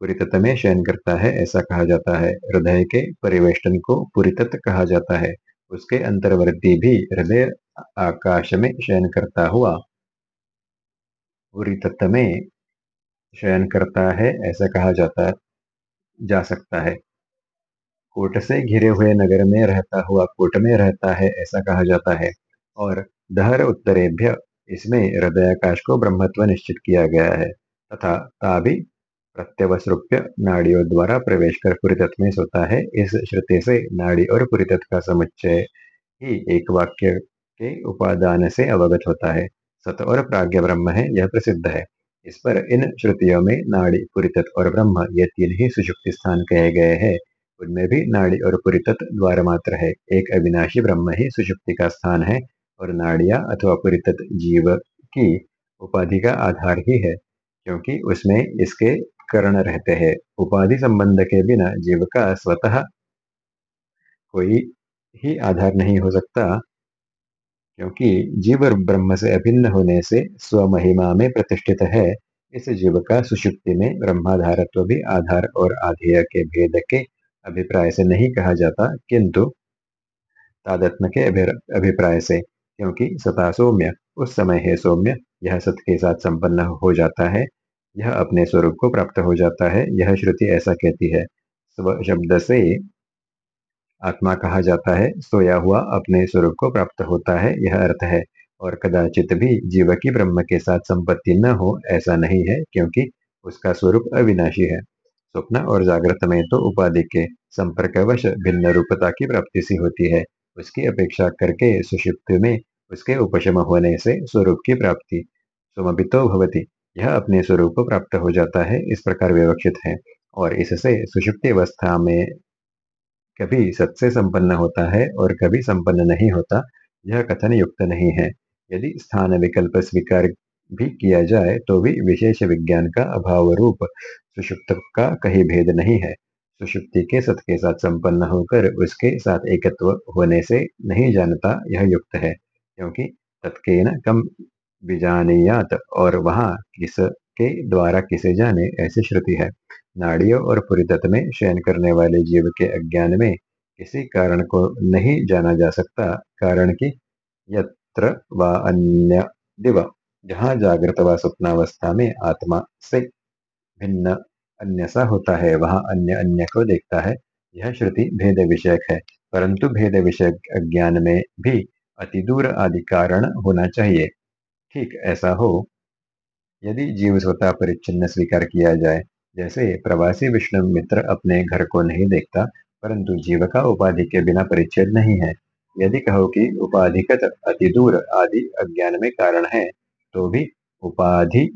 पुरितत में शयन करता है, ऐसा कहा जाता है। हृदय के परिवेष्टन को पुरितत कहा जाता है। उसके अंतर्वर्ती भी हृदय आकाश में शयन करता हुआ। पुरितत में शयन करता है, ऐसा कहा जाता, जा सकता है। कोट से घिरे हुए नगर में रहता हुआ, कोट में रहता है, ऐसा कहा जाता है। और दहर उत्तरेभ्य, इसमें हृदयाकाश को ब्रह्मत्व निश्चित किया गया है, तथा ताभी प्रत्यवसृप्य नाड़ियों द्वारा प्रवेश कर पुरितत्व में सोता है। इस श्रुति से नाड़ी और पुरितत्व का समुच्चय ही एक वाक्य के उपादान से अवगत होता है। सत और प्राग्ञ ब्रह्म है, यह प्रसिद्ध है। इस पर इन श्रुतियों में नाड़ी, पुरितत्व और ब्रह्म, ये तीन ही सुषुप्ति स्थान कहे गए हैं। उनमें भी नाड़ी और पुरितत द्वार मात्र है, एक अविनाशी ब्रह्म ही सुषुप्ति का स्थान है। और नाड़िया अथवा पुरितत जीव की उपाधि का आधार ही है, क्योंकि उसमें इसके करण रहते हैं। उपाधि संबंध के बिना जीव का स्वतः कोई ही आधार नहीं हो सकता, क्योंकि जीव ब्रह्म से अभिन्न होने से स्वमहिमा में प्रतिष्ठित है। इस जीव का सुषुप्ति में ब्रह्माधारत्व भी आधार और आधेय के भेद के अभिप्राय से नहीं कहा जाता, किंतु तादत्म के अभिप्राय से। क्योंकि सता सौम्य, उस समय है सौम्य, यह सत के साथ संपन्न हो जाता है, यह अपने स्वरूप को प्राप्त हो जाता है, यह श्रुति ऐसा कहती है, स्व शब्द से आत्मा कहा जाता है, सोया हुआ अपने स्वरूप को प्राप्त होता है, यह अर्थ है, और कदाचित भी जीव की ब्रह्म के साथ संपत्ति न हो, ऐसा नहीं है, क्योंकि उसका स्वरूप अविनाशी है। स्वप्न और जागृत में तो उपाधि के संपर्कवश भिन्न रूपता की प्राप्ति सी होती है उसकी अपेक्षा करके सुषिप्त में उसके उपशम होने से स्वरूप की प्राप्ति सुमितो भवती। यह अपने स्वरूप को प्राप्त हो जाता है, इस प्रकार विवक्षित है। और इससे सुषुप्ति अवस्था में कभी सत्य संपन्न होता है और कभी संपन्न नहीं होता, यह कथन युक्त नहीं है। यदि स्थान विकल्प स्वीकार भी किया जाए तो भी विशेष विज्ञान का अभाव रूप सुषुप्त का कहीं भेद नहीं है। सुषुप्ति के सत के साथ संपन्न होकर उसके साथ एकत्व होने से नहीं जानता यह युक्त है, क्योंकि तत्केन कम बीजानियात और वहाँ किस के द्वारा किसे जाने ऐसी श्रुति है। नाड़ियों और पुरीतत्व में शयन करने वाले जीव के अज्ञान में किसी कारण को नहीं जाना जा सकता, कारण की यत्र व अन्य दिव, जहाँ जागृत व स्वप्नावस्था में आत्मा से भिन्न अन्य सा होता है, वहाँ अन्य अन्य को देखता है। यह श्रुति भेद विषयक है, परंतु भेद विषयक अज्ञान में भी अति दूर आदि कारण होना चाहिए। ठीक ऐसा हो। यदि जीव स्वतः परिच्छिन्न स्वीकार किया जाए, जैसे प्रवासी विष्णु मित्र अपने घर को नहीं देखता, परंतु जीव का उपाधि के बिना परिच्छेद नहीं है। यदि कहो कि उपाधिगत अति दूर आदि अज्ञान में कारण है तो भी उपाधि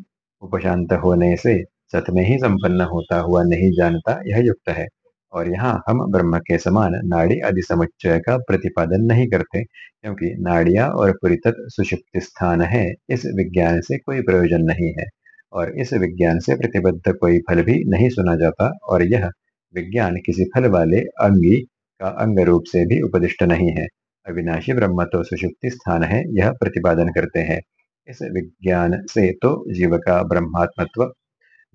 उपशांत होने से सत में ही संपन्न होता हुआ नहीं जानता, यह युक्त है। और यहाँ हम ब्रह्म के समान नाड़ी आदि समुच्चय का प्रतिपादन नहीं करते, क्योंकि नाड़िया और पुरितत सुषुप्त स्थान है, इस विज्ञान से कोई प्रयोजन नहीं है। और इस विज्ञान से प्रतिबद्ध कोई फल भी नहीं सुना जाता, और यह विज्ञान किसी फल वाले अंगी का अंग रूप से भी उपदिष्ट नहीं है। अविनाशी ब्रह्म तो सुषुप्ति स्थान है, यह प्रतिपादन करते हैं। इस विज्ञान से तो जीव का ब्रह्मात्मत्व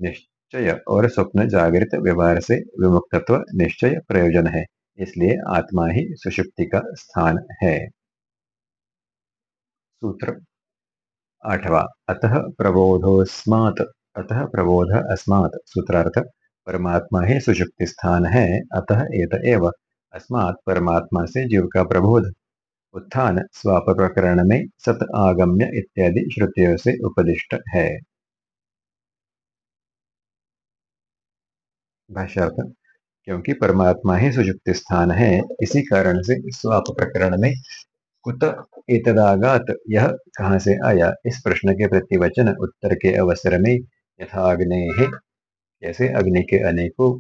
निश्चय और स्वप्न जागृत व्यवहार से विमुक्तत्व निश्चय प्रयोजन है। इसलिए आत्मा ही सुषुप्ति का स्थान है। सूत्र आठवा। अतः प्रबोधोस्मात् अतः प्रबोध अस्मात्। सूत्रार्थ, परमात्मा ही सुषुप्ति स्थान है। अतः एत एव। अस्मात् परमात्मा से जीव का प्रबोध। उत्थान, स्वाप प्रकरण में सत आगम्य इत्यादि श्रुतियों से उपदिष्ट है। भाष्यार्थ क्योंकि परमात्मा ही सुजुक्त स्थान है। इसी कारण से स्वाप प्रकरण में कुत एतदागात यह कहाँ से आया? इस प्रश्न के प्रतिवचन उत्तर के अवसर में यथाग्ने जैसे अग्नि के अनेकों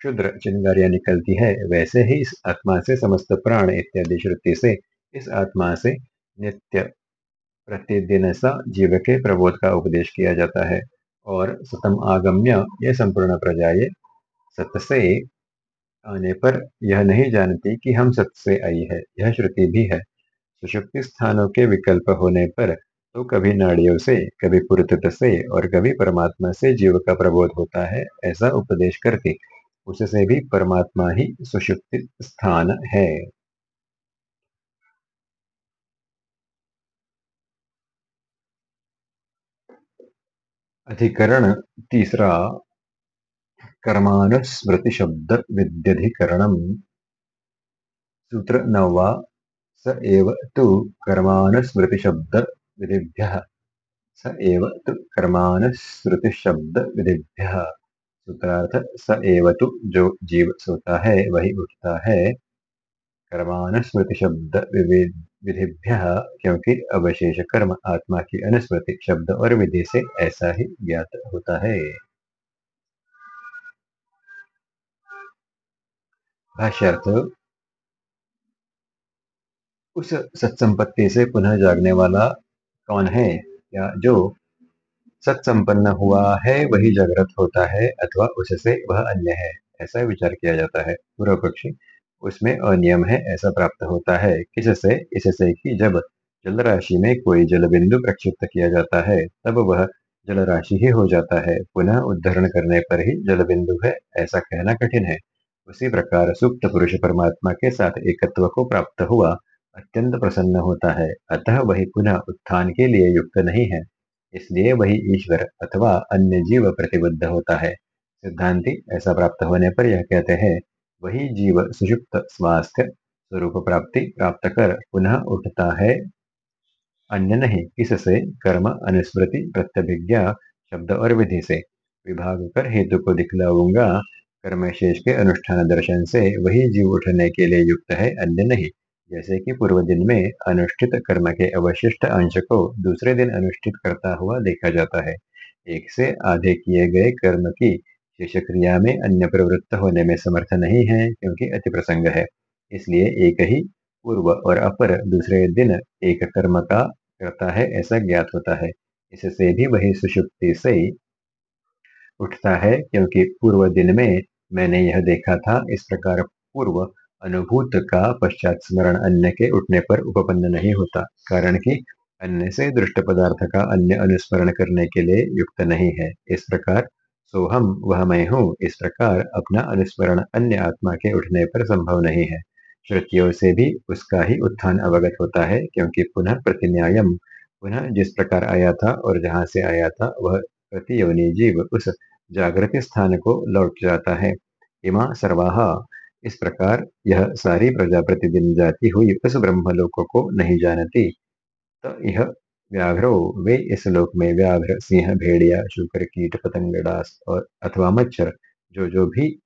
क्षुद्र चिंगारियाँ निकलती है, वैसे ही इस आत्मा से समस्त प्राण इत्यादि श्रुति से इस आत्मा से नित्य प्रतिदिन सा जीव के प्रबोध का उपदेश किया जाता है। और सतम आगम्य ये संपूर्ण प्रजाएँ सत से आने पर यह नहीं जानती कि हम सत से आई है। यह श्रुति भी है। सुषुप्ति स्थानों के विकल्प होने पर तो कभी नाड़ियों से, कभी पुरत से और कभी परमात्मा से जीव का प्रबोध होता है, ऐसा उपदेश करके। उससे भी परमात्मा ही सुषुप्ति स्थान है। अधिकरण तीसरा कर्मानुस्मृति शब्द विद्यधिकरण सूत्र नववा स एव तु कर्मानुस्मृति शब्द विधिभ्य। स एव तु कर्मानुस्मृति शब्द विधिभ्य। सूत्रार्थ, स एव तु जो जीव सोता है, वही उठता है। कर्मानुस्मृति शब्द विधिभ्य, क्योंकि अवशेष कर्म आत्मा की अनुस्मृति शब्द और विधि से ऐसा ही ज्ञात होता है। भाष्यार्थ, उस सत्संपत्ति से पुनः जागने वाला कौन है? या जो सत्संपन्न हुआ है, वही जागृत होता है, अथवा उससे वह अन्य है। ऐसा विचार किया जाता है। पूर्व पक्षी, उसमें अनियम है, ऐसा प्राप्त होता है। किससे? इससे कि जब जल राशि में कोई जल बिंदु प्रक्षिप्त किया जाता है, तब वह जल राशि ही हो जाता है। पुनः उद्धरण करने पर ही जल बिंदु है, ऐसा कहना कठिन है। उसी प्रकार सुप्त पुरुष परमात्मा के साथ एकत्व को प्राप्त हुआ, अत्यंत प्रसन्न होता है। अतः वही पुनः उत्थान के लिए युक्त नहीं है। इसलिए वही ईश्वर अथवा अन्य जीव प्रतिबद्ध होता है। सिद्धांति ऐसा प्राप्त होने पर यह कहते हैं, वही जीव सुषुप्त स्वास्थ्य स्वरूप प्राप्ति प्राप्त कर पुनः उठता है। अन्य नहीं, किससे? कर्म, अनुस्मृति, प्रत्यभिज्ञा, शब्द और विधि से। विभाग कर हेतु को दिखलाऊँगा कर्म शेष के अनुष्ठान दर्शन से वही जीव उठने के लिए युक्त है अन्य नहीं। जैसे कि पूर्व दिन में अनुष्ठित कर्म के अवशिष्ट अंश को दूसरे दिन अनुष्ठित करता हुआ देखा जाता है। एक से आधे किए गए कर्म की शेष क्रिया में अन्य प्रवृत्त होने में समर्थ नहीं है, क्योंकि अति प्रसंग है। इसलिए एक ही पूर्व और अपर दूसरे दिन एक कर्म का करता है, ऐसा ज्ञात होता है। इससे भी वही सुषुप्ति से उठता है, क्योंकि पूर्व दिन में मैंने यह देखा था, इस प्रकार पूर्व अनुभूत का पश्चात स्मरण अन्य के उठने पर उपपन्न नहीं होता, कारण कि अन्य से दृष्ट पदार्थ का अन्य अनुस्मरण करने के लिए युक्त नहीं है। इस प्रकार सोहम वह मैं हूँ, इस प्रकार अपना अनुस्मरण अन्य आत्मा के उठने पर संभव नहीं है। श्रुतियों से भी उसका ही उत्थान अवगत होता है, क्योंकि पुनः प्रतिन्यायम, पुनः जिस प्रकार आया था और जहाँ से आया था, वह प्रतियोनि जीव उस जागृत स्थान को लौट जाता है। इमा सर्वाहा। इस प्रकार यह सारी प्रजा प्रतिदिन जाती हुई उस ब्रह्मलोक को नहीं जानती। तो यह व्याघ्रो वे इस लोक में व्याघ्र, सिंह, भेड़िया, शुक्र, कीट, पतंग, डास और अथवा मच्छर, जो जो भी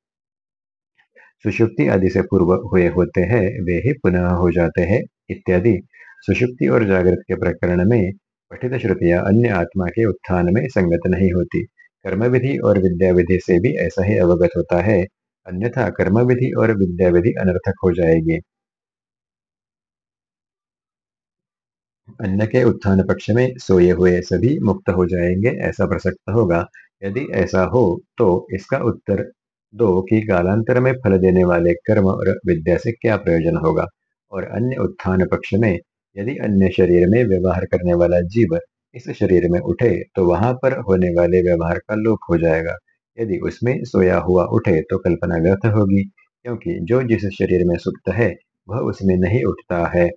सुषुप्ति आदि से पूर्व हुए होते हैं, वे ही पुनः हो जाते हैं, इत्यादि। सुषुप्ति और जागृत के प्रकरण में पठित श्रुतियाँ अन्य आत्मा के उत्थान में संगत नहीं होती। कर्म विधि और विद्या विधि से भी ऐसा ही अवगत होता है, अन्यथा कर्म विधि और विद्या विधि अनर्थक हो जाएगी। अन्य के उत्थान पक्ष में सोए हुए सभी मुक्त हो जाएँगे, ऐसा प्रसक्त होगा। यदि ऐसा हो तो इसका उत्तर दो कि कालांतर में फल देने वाले कर्म और विद्या से क्या प्रयोजन होगा? और अन्य उत्थान पक्ष में, यदि अन्य शरीर में व्यवहार करने वाला जीव इस शरीर में उठे तो वहाँ पर होने वाले व्यवहार का लोप हो जाएगा। यदि उसमें सोया हुआ उठे तो कल्पना व्यर्थ होगी, क्योंकि जो जिस शरीर में सुप्त है, वह उसमें नहीं उठता है।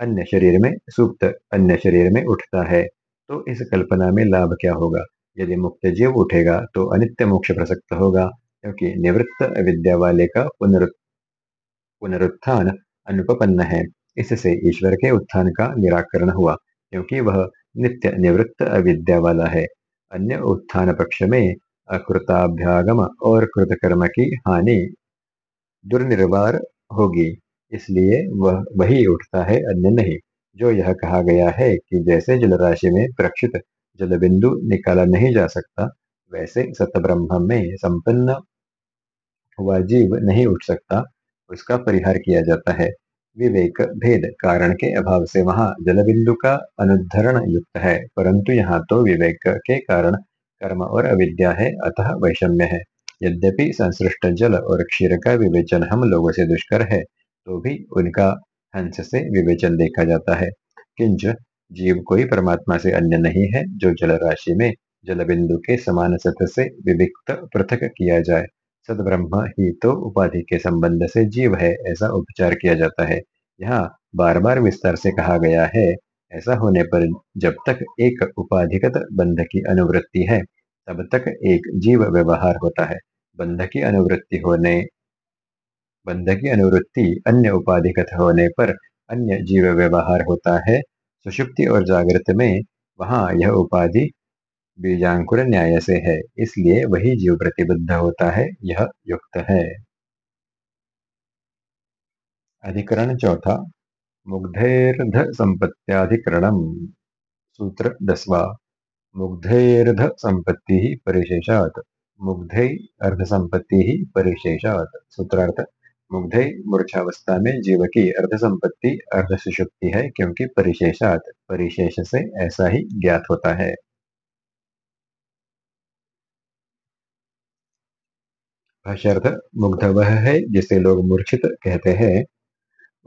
अन्य शरीर में सुप्त, अन्य शरीर में उठता है। तो इस कल्पना में लाभ क्या होगा? यदि मुक्त जीव उठेगा तो अनित्य मोक्ष प्रसक्त होगा, क्योंकि निवृत्त विद्या वाले का पुनरुत्थान अनुपन्न है। इससे ईश्वर के उत्थान का निराकरण हुआ। क्योंकि वह नित्य निवृत्त अविद्या वाला है। अन्य उत्थान पक्ष में अकृताभ्यागम और कृतकर्म की हानि दुर्निर्वार होगी, इसलिए वह वही उठता है, अन्य नहीं। जो यह कहा गया है कि जैसे जलराशि में प्रक्षित जल बिंदु निकाला नहीं जा सकता, वैसे सतब्रह्म में संपन्न हुआ जीव नहीं उठ सकता, उसका परिहार किया जाता है। विवेक भेद कारण के अभाव से वहाँ जल बिंदु का अनुद्धरण युक्त है, परंतु यहाँ तो विवेक के कारण कर्म और अविद्या है, अतः वैषम्य है। यद्यपि संसृष्ट जल और क्षीर का विवेचन हम लोगों से दुष्कर है तो भी उनका हंस से विवेचन देखा जाता है। किंच, जीव कोई परमात्मा से अन्य नहीं है, जो जल राशि में जल बिंदु के समान सत से विविक्त पृथक किया जाए। सदब्रह्म ही तो उपाधि के संबंध से जीव है, ऐसा उपचार किया जाता है। यहाँ बार बार विस्तार से कहा गया है, ऐसा होने पर जब तक एक उपाधिगत बंध की अनुवृत्ति है, तब तक एक जीव व्यवहार होता है। बंध की अनुवृत्ति होने, बंध की अनुवृत्ति अन्य उपाधिगत होने पर अन्य जीव व्यवहार होता है, सुषुप्ति और जागृत में, वहाँ यह उपाधि बीजांकुर न्याय से है, इसलिए वही जीव प्रतिबद्ध होता है, यह युक्त है। अधिकरण चौथा मुग्धेर्ध संपत्त्याधिकरणम सूत्र दसवा मुग्धेर्ध संपत्ति ही परिशेषात। मुग्धे अर्ध संपत्ति ही परिशेषात। सूत्रार्थ, मुग्धे मूर्छावस्था में जीव की अर्ध संपत्ति अर्ध सुषुप्ति है, क्योंकि परिशेषात। परिशेष से ऐसा ही ज्ञात होता है। भाष्यार्थ मुग्ध वह है जिसे लोग मूर्छित कहते हैं,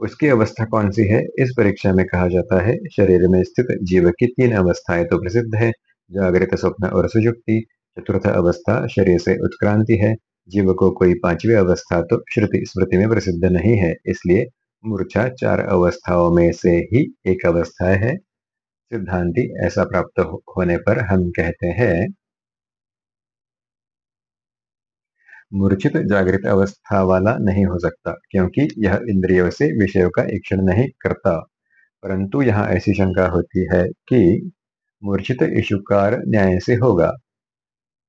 उसकी अवस्था कौन सी है? इस परीक्षा में कहा जाता है, शरीर में स्थित जीव की तीन अवस्थाएँ तो प्रसिद्ध है, जागृत स्वप्न और सुजुक्ति। चतुर्थ अवस्था, शरीर से उत्क्रांति है, जीव को कोई पांचवी अवस्था तो श्रुति स्मृति में प्रसिद्ध नहीं है, इसलिए मूर्छा चार अवस्थाओं में से ही एक अवस्था है। सिद्धांति ऐसा प्राप्त होने पर हम कहते हैं मूर्छित जागृत अवस्था वाला नहीं हो सकता, क्योंकि यह इंद्रियों से विषयों का ईक्षण नहीं करता। परंतु यहाँ ऐसी शंका होती है कि मूर्छित इशुकार न्याय से होगा।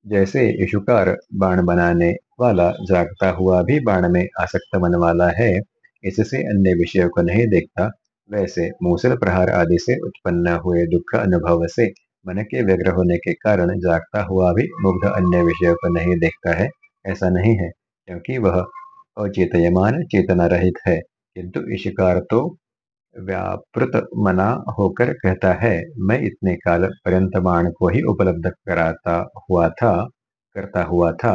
जैसे इशुकार बाण बनाने वाला जागता हुआ भी बाण में आसक्त मन वाला है, इससे अन्य विषयों को नहीं देखता, वैसे मूसल प्रहार आदि से उत्पन्न हुए दुख अनुभव से मन के व्यग्र होने के कारण जागता हुआ भी मुग्ध अन्य विषयों को नहीं देखता है। ऐसा नहीं है, क्योंकि वह अचेतयमान चेतना रहित है। किंतु ईशिकार तो व्यापृत मना होकर कहता है, मैं इतने काल पर्यंत बाण को ही उपलब्ध कराता हुआ था, करता हुआ था,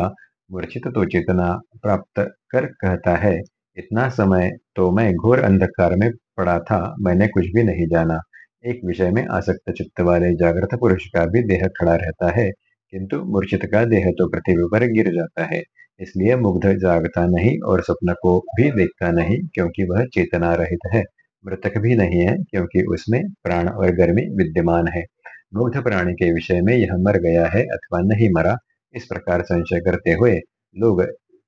मूर्छित तो चेतना प्राप्त कर कहता है। इतना समय तो मैं घोर अंधकार में पड़ा था, मैंने कुछ भी नहीं जाना। एक विषय में आसक्त चित्त वाले जागृत पुरुष का भी देह खड़ा रहता है। किंतु मूर्छित का देह तो पृथ्वी पर गिर जाता है, इसलिए मुग्ध जागता नहीं और स्वप्न को भी देखता नहीं क्योंकि वह चेतना रहित है। मृतक भी नहीं है क्योंकि उसमें प्राण और गर्मी विद्यमान है। मुग्ध प्राणी के विषय में यह मर गया है अथवा नहीं मरा, इस प्रकार संशय करते हुए लोग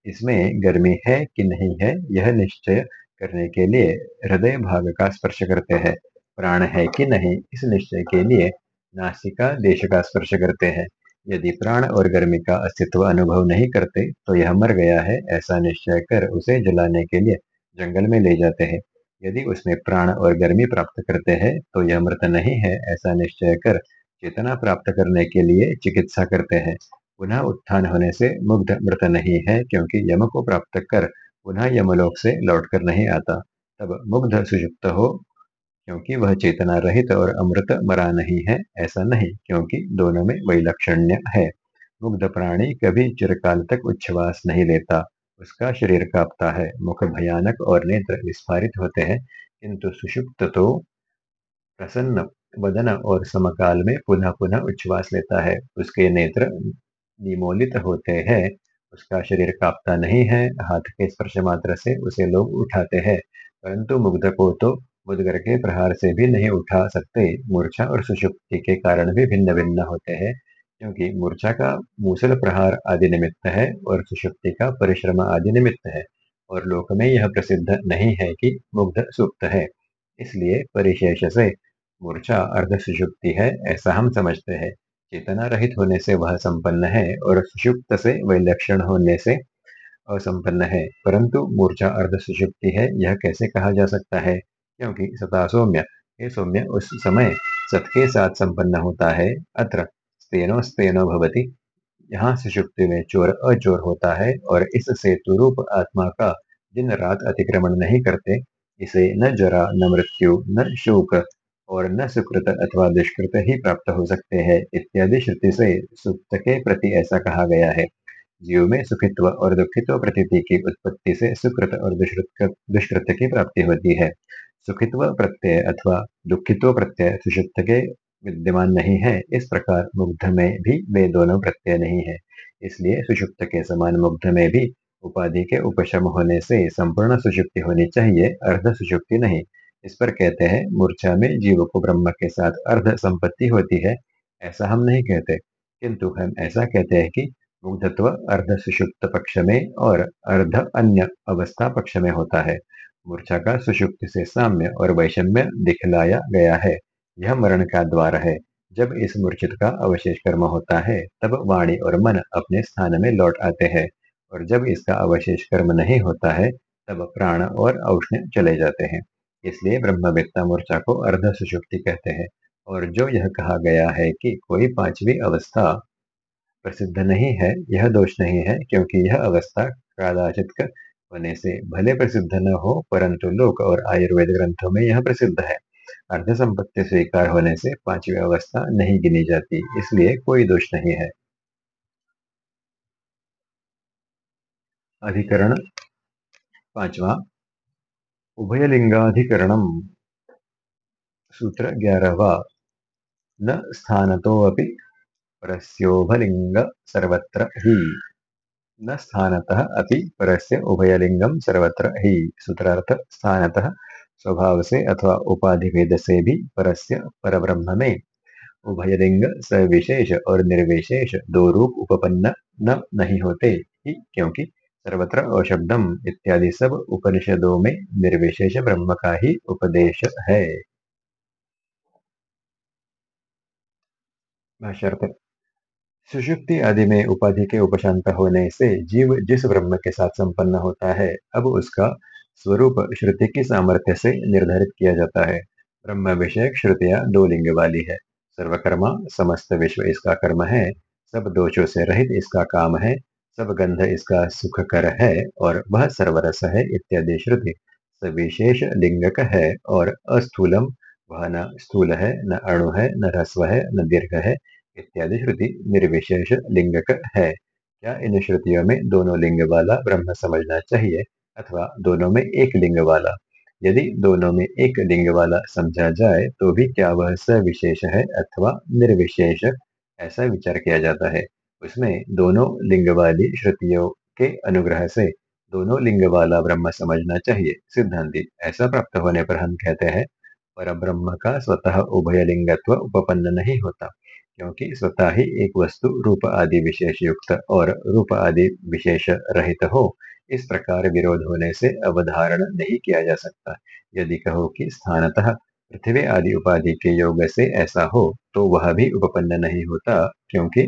इसमें गर्मी है कि नहीं है यह निश्चय करने के लिए हृदय भाग का स्पर्श करते हैं। प्राण है कि नहीं इस निश्चय के लिए नासिका देश का स्पर्श करते हैं। यदि प्राण और गर्मी का अस्तित्व अनुभव नहीं करते तो यह मर गया है, ऐसा निश्चय कर उसे जलाने के लिए जंगल में ले जाते हैं। यदि उसमें प्राण और गर्मी प्राप्त करते हैं तो यह मृत नहीं है, ऐसा निश्चय कर चेतना प्राप्त करने के लिए चिकित्सा करते हैं। पुनः उत्थान होने से मुग्ध मृत नहीं है, क्योंकि यम को प्राप्त कर पुनः यमलोक से लौटकर नहीं आता। तब मुग्ध सुयुक्त हो क्योंकि वह चेतना रहित और अमृत मरा नहीं है, ऐसा नहीं, क्योंकि दोनों में वैलक्षण्य है। मुग्ध प्राणी कभी चिरकाल तक उच्छ्वास नहीं लेता। उसका शरीर कांपता है। मुख भयानक और नेत्र विस्फारित होते हैं। किंतु सुषुप्त तो प्रसन्न, वदन और समकाल में पुनः पुनः उच्छ्वास लेता है। उसके नेत्र निमोलित होते हैं। उसका शरीर कांपता नहीं है। हाथ के स्पर्श मात्र से उसे लोग उठाते हैं। परंतु मुग्ध को तो मुदगर के प्रहार से भी नहीं उठा सकते। मूर्छा और सुषुप्ति के कारण भी भिन्न भिन्न होते हैं, क्योंकि मूर्छा का मूसल प्रहार आदि निमित्त है और सुषुप्ति का परिश्रम आदि निमित्त है, और लोक में यह प्रसिद्ध नहीं है कि मुग्ध सुप्त है। इसलिए परिशेष से मूर्छा अर्ध सुषुप्ति है, ऐसा हम समझते हैं। चेतना रहित होने से वह संपन्न है और सुषुप्त से वैलक्षण होने से असंपन्न है। परंतु मूर्छा अर्ध सुषुप्ति है, यह कैसे कहा जा सकता है? क्योंकि सता सौम्य। हे सौम्य, उस समय सत के साथ संपन्न होता है, अत्र स्तेनो स्तेनो भवती। यहाँ सुषुप्ति में चोर अचोर होता है और इस सेतु रूप आत्मा का दिन रात अतिक्रमण नहीं करते। इसे न जरा, न मृत्यु, न शोक और न सुकृत अथवा दुष्कृत ही प्राप्त हो सकते हैं, इत्यादि श्रुति से सुप्त के प्रति ऐसा कहा गया है। जीव में सुखित्व और दुखित्व प्रतीति की उत्पत्ति से सुकृत और दुष्कृत की प्राप्ति होती है। सुखित्व प्रत्यय अथवा दुखित्व प्रत्यय सुषुप्त के विद्यमान नहीं है। इस प्रकार मुग्ध में भी वे दोनों प्रत्यय नहीं है। इसलिए सुषुप्त के समान मुग्ध में भी उपाधि के उपशम होने से संपूर्ण सुषुप्ति होनी चाहिए, अर्ध सुषुप्ति नहीं। इस पर कहते हैं, मूर्छा में जीव को ब्रह्म के साथ अर्ध संपत्ति होती है, ऐसा हम नहीं कहते। किंतु हम ऐसा कहते हैं कि मुग्धत्व अर्ध सुषुप्त पक्ष में और अर्ध अन्य अवस्था पक्ष में होता है। मूर्छा का सुषुप्त से साम्य और वैषम्य दिखलाया गया है। यह मरण का द्वार है। जब इस मूर्छित का अवशेष कर्म होता है, तब वाणी और मन अपने स्थान में लौट आते हैं और जब इसका अवशेष कर्म नहीं होता है, तब प्राण और औष्ण चले जाते हैं। इसलिए ब्रह्मवेत्ता मूर्छा को अर्ध सुषुप्ति कहते हैं और जो यह कहा गया है कि कोई पांचवी अवस्था प्रसिद्ध नहीं है, यह दोष नहीं है क्योंकि यह अवस्था कदाचित होने से भले प्रसिद्ध न हो, परंतु लोक और आयुर्वेद ग्रंथों में यह प्रसिद्ध है। अर्ध संपत्ति स्वीकार होने से पांचवी अवस्था नहीं गिनी जाती, इसलिए कोई दोष नहीं है। अधिकरण पांचवा, उभयलिंगाधिकरणम। सूत्र ग्यारहवा, न स्थानतोऽपि परस्योभलिंग सर्वत्र ही। न स्थानतः अति परस्य उभयलिंगम सर्वत्र ही सूत्रार्थ स्थानतः स्वभाव से अथवा उपाधि भेद से भी परस्य परब्रह्म में उभयलिंग सविशेष और निर्विशेष दो रूप उपपन्न न, नहीं होते ही, क्योंकि सर्वत्र अशब्दम इत्यादि सब उपनिषदों में निर्विशेष ब्रह्म का ही उपदेश है। सुषुप्ति आदि में उपाधि के उपशांत होने से जीव जिस ब्रह्म के साथ संपन्न होता है, अब उसका स्वरूप श्रुति की सामर्थ्य से निर्धारित किया जाता है। ब्रह्म विषय श्रुतियाँ दो लिंग वाली है। सर्वकर्मा, समस्त विश्व इसका कर्म है, सब दोषों से रहित इसका काम है, सब गंध इसका सुख कर है और वह सर्वरस है इत्यादि श्रुति। सविशेष लिंगक है और अस्थूलम, वह न स्थूल है, न अणु है, न रस्व है, न दीर्घ है इत्यादि श्रुति निर्विशेष लिंगक है। क्या इन श्रुतियों में दोनों लिंग वाला ब्रह्म समझना चाहिए अथवा दोनों में एक लिंग वाला यदि दोनों में एक लिंग वाला समझा जाए तो भी क्या वह सविशेष है अथवा निर्विशेष? ऐसा विचार किया जाता है। उसमें दोनों लिंग वाली श्रुतियों के अनुग्रह से दोनों लिंग वाला ब्रह्म समझना चाहिए। सिद्धांति, ऐसा प्राप्त होने पर हम कहते हैं पर ब्रह्म का स्वतः उभय लिंगत्व उपपन्न नहीं होता। क्योंकि स्वतः ही एक वस्तु रूप आदि विशेष युक्त और रूप आदि विशेष रहित हो, इस प्रकार विरोध होने से अवधारण नहीं किया जा सकता। यदि कहो कि स्थानतः पृथ्वी आदि उपाधि के योग से ऐसा हो तो वह भी उपपन्न नहीं होता, क्योंकि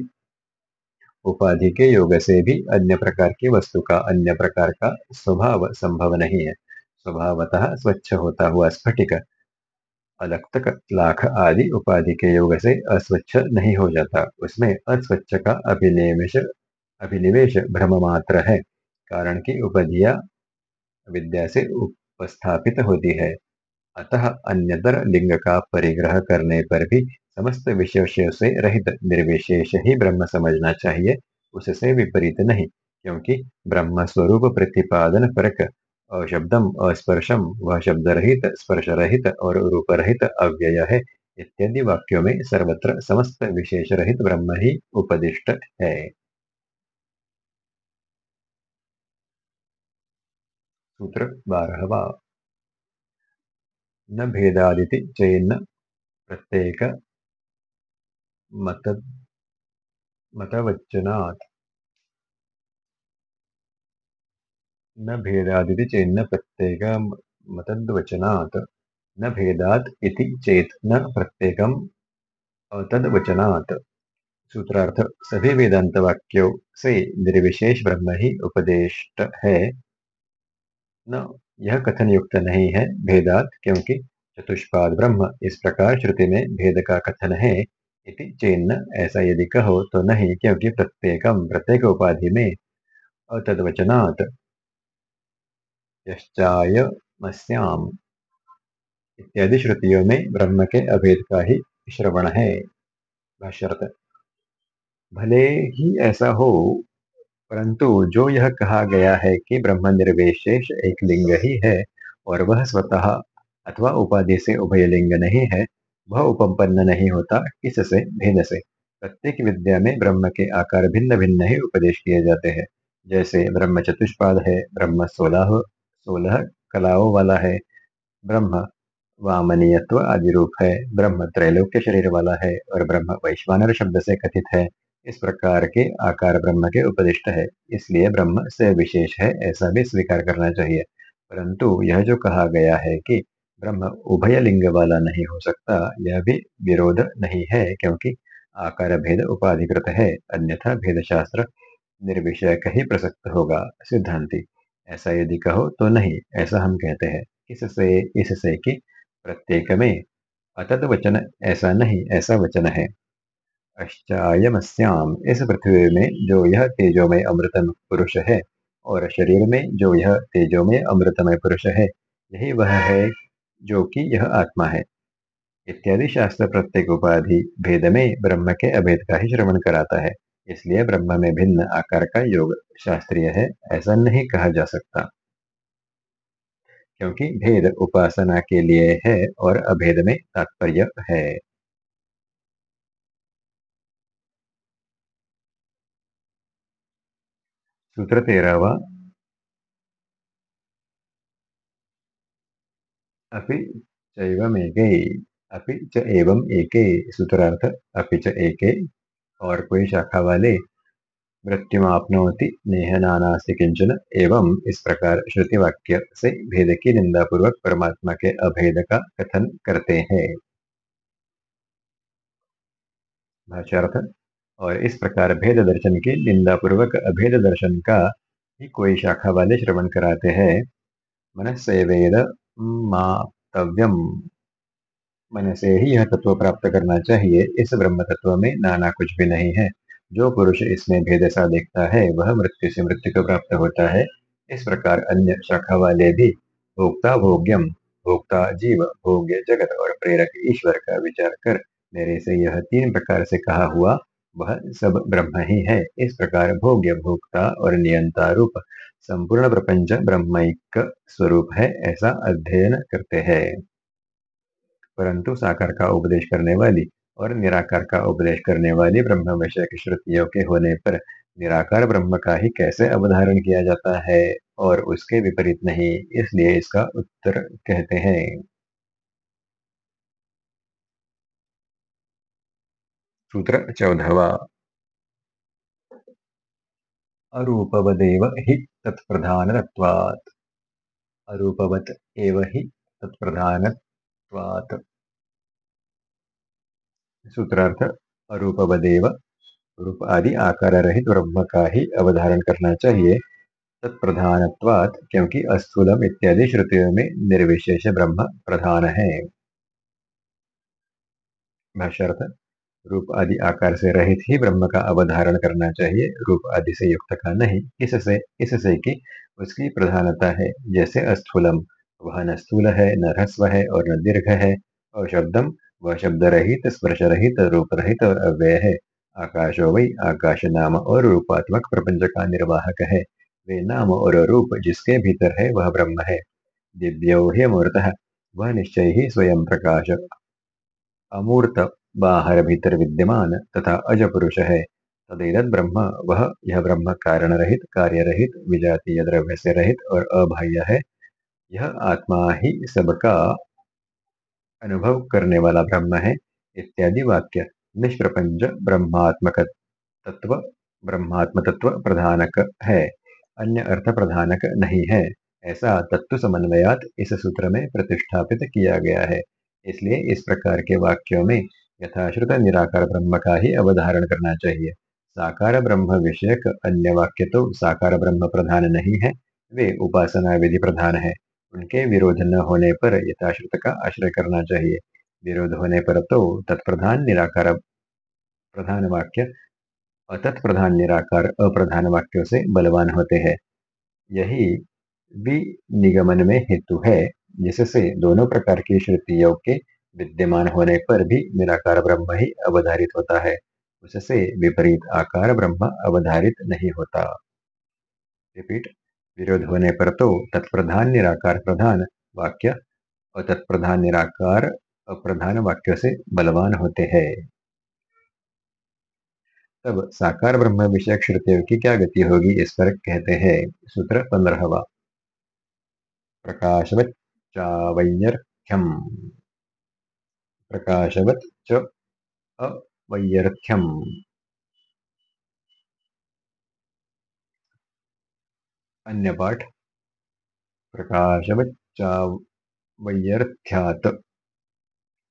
उपाधि के योग से भी अन्य प्रकार की वस्तु का, अन्य प्रकार का स्वभाव संभव नहीं है। स्वभावतः स्वच्छ होता हुआ स्फटिक अलक्तक लाख आदि उपाधि के योग से अस्वच्छ नहीं हो जाता। उसमें अस्वच्छ का अभिनिवेश अभिनिवेश भ्रम मात्र है, कारण की उपाधिया विद्या से उपस्थापित होती है। अतः अन्यतर लिंग का परिग्रह करने पर भी समस्त विशेषों से रहित निर्विशेष ही ब्रह्म समझना चाहिए, उससे विपरीत नहीं, क्योंकि ब्रह्म स्वरूप प्रतिपादन परक अशब्दम अस्पर्शम वह शब्द रहित स्पर्श रहित और रूप रहित अव्यय है। इत्यादि वाक्यों में सर्वत्र समस्त विशेष रहित ब्रह्म ही उपदिष्ट है। सूत्र बारहवा। न भेदादिति चैन्न प्रत्येक मत मतवचनात्। न भेदादिति चेन्न प्रत्येक मतद्वचनात्। न भेदात इति चेत न प्रत्येकम तदवचनात् सूत्रार्थ, सभी वेदांत वाक्यों से निर्विशेष ब्रह्म ही उपदेष्ट है। न, यह कथन युक्त नहीं है भेदात, क्योंकि चतुष्पाद ब्रह्म इस प्रकार श्रुति में भेद का कथन है इति चेन्न, ऐसा यदि कहो तो नहीं, क्योंकि प्रत्येकम प्रत्येक उपाधि में अतद्वचनात्। यश्चायमस्याम इत्यादि श्रुतियों में ब्रह्म के अभेद का ही श्रवण है भाष्यर्थ। भले ही ऐसा हो परंतु जो यह कहा गया है कि ब्रह्म निर्विशेष एक लिंग ही है और वह स्वतः अथवा उपाधि से उभय लिंग नहीं है, वह उपपन्न नहीं होता किससे, भिन्न से। प्रत्येक विद्या में ब्रह्म के आकार भिन्न भिन्न ही उपदेश किए जाते हैं। जैसे ब्रह्म चतुष्पाद है, ब्रह्म सोलह सोलह कलाओं वाला है, ब्रह्म वामनीयत्व आदि रूप है, ब्रह्म त्रैलोक्य शरीर वाला है और ब्रह्म वैश्वानर शब्द से कथित है। इस प्रकार के आकार ब्रह्म के उपदिष्ट है, इसलिए ब्रह्म से विशेष है, ऐसा भी स्वीकार करना चाहिए। परंतु यह जो कहा गया है कि ब्रह्म उभय लिंग वाला नहीं हो सकता, यह भी विरोध नहीं है, क्योंकि आकार भेद उपाधिकृत है, अन्यथा भेद शास्त्र निर्विषय ही प्रसक्त होगा। सिद्धांति ऐसा यदि कहो तो नहीं, ऐसा हम कहते हैं। किससे इससे कि प्रत्येक में अतत वचन ऐसा नहीं, ऐसा वचन है। अश्चायमस्याम, इस पृथ्वी में जो यह तेजोमय अमृतम पुरुष है, और शरीर में जो यह तेजोमय अमृतमय पुरुष है, यही वह है जो कि यह आत्मा है। इत्यादि शास्त्र प्रत्येक उपाधि भेद में ब्रह्म के अभेद का ही श्रवण कराता है। इसलिए ब्रह्म में भिन्न आकार का योग शास्त्रीय है, ऐसा नहीं कहा जा सकता। क्योंकि भेद उपासना के लिए है और अभेद में तात्पर्य है। सूत्र तेरहवा। अपि अपि च एवं एके, सूत्रार्थ अपि च एके। और कोई शाखा वाले मृत्युमापनोति नेह नानास्ति किंचन एवं इस प्रकार श्रुति वाक्य से भेद की निंदा पूर्वक परमात्मा के अभेद का कथन करते हैं। भाष्यार्थ, और इस प्रकार भेद दर्शन की निंदा पूर्वक अभेद दर्शन का ही कोई शाखा वाले श्रवण कराते हैं। मन से वेद मातव्यम। मन से ही यह तत्व प्राप्त करना चाहिए। इस ब्रह्म तत्व में नाना कुछ भी नहीं है। जो पुरुष इसमें भेद सा देखता है, वह मृत्यु से मृत्यु को प्राप्त होता है। इस प्रकार अन्य शाखा वाले भी भोक्ता भोग्यम, भोक्ता जीव, भोग्य जगत और प्रेरक ईश्वर का विचार कर मेरे से यह तीन प्रकार से कहा हुआ, वह सब ब्रह्म ही है। इस प्रकार भोग्य, भोक्ता और नियंता रूप संपूर्ण प्रपंच ब्रह्मिक स्वरूप है, ऐसा अध्ययन करते हैं। परंतु साकार का उपदेश करने वाली और निराकार का उपदेश करने वाली ब्रह्म की श्रुतियों के होने पर निराकार ब्रह्म का ही कैसे अवधारण किया जाता है और उसके विपरीत नहीं, इसलिए इसका उत्तर कहते हैं। सूत्र चौदहवा। अरूपवदेव हि तत्प्रधानत्वात्। अरूपवत एव हि तत्प्रधानत्वात् सूत्रार्थ, अरूपवदेव, रूप आदि आकार रहित ब्रह्म का ही अवधारण करना चाहिए। तत्प्रधानत्वात्, क्योंकि अस्थूलम इत्यादि श्रुतियों में निर्विशेष ब्रह्म प्रधान है। भाष्यर्थ, रूप आदि आकार से रहित ही ब्रह्म का अवधारण करना चाहिए। रूप आदि से युक्त का नहीं। इससे इससे कि उसकी प्रधानता है, जैसे अस्थूलम वह न स्थूल है न ह्रस्व है और न दीर्घ है और शब्दम वह शब्द रहित स्पर्श रहित रूप रहित और अव्यय। है आकाशो वही आकाश नाम और रूपात्मक प्रपंच का निर्वाहक है। वे नाम और रूप जिसके भीतर है, वह ब्रह्म है। दिव्यो ही मूर्त, वह निश्चय ही स्वयं प्रकाश। अमूर्त बाहर भीतर विद्यमान तथा अज पुरुष है। तदेदत ब्रह्म, वह यह ब्रह्म कारण रहित कार्य रहित विजातीय द्रव्य से रहित और अबाह्य है। यह आत्मा ही सबका अनुभव करने वाला ब्रह्म है, इत्यादि वाक्य निष्प्रपंच ब्रह्मात्मक तत्व ब्रह्मात्म तत्व प्रधानक है, अन्य अर्थ प्रधानक नहीं है। ऐसा तत्व समन्वयात इस सूत्र में प्रतिष्ठापित किया गया है। इसलिए इस प्रकार के वाक्यों में यथाश्रुत निराकार ब्रह्म का ही अवधारण करना चाहिए। साकार ब्रह्म विषयक अन्य वाक्य तो साकार ब्रह्म प्रधान नहीं है, वे उपासना विधि प्रधान है। उनके विरोध न होने पर यथाश्रुत का आश्रय करना चाहिए। विरोध होने पर तो तत्प्रधान निराकार, प्रधान वाक्य, अतत्प्रधान निराकार, अप्रधान वाक्यों से बलवान होते हैं। यही विनिगमन में हेतु है, जिससे दोनों प्रकार की श्रुतियों के विद्यमान होने पर भी निराकार ब्रह्म ही अवधारित होता है। उससे विपरीत आकार ब्रह्म अवधारित नहीं होता। रिपीट। विरोध होने पर तो तत्प्रधान निराकार प्रधान वाक्य और तत्प्रधान निराकार अप्रधान वाक्य से बलवान होते हैं। तब साकार ब्रह्म विषय श्रुतियों की क्या गति होगी इस पर कहते हैं। सूत्र पंद्रहवा। प्रकाशवत चावैयर्थ्यम प्रकाशवत च अन्य पाठ प्रकाशवत चावैयर्थ्यात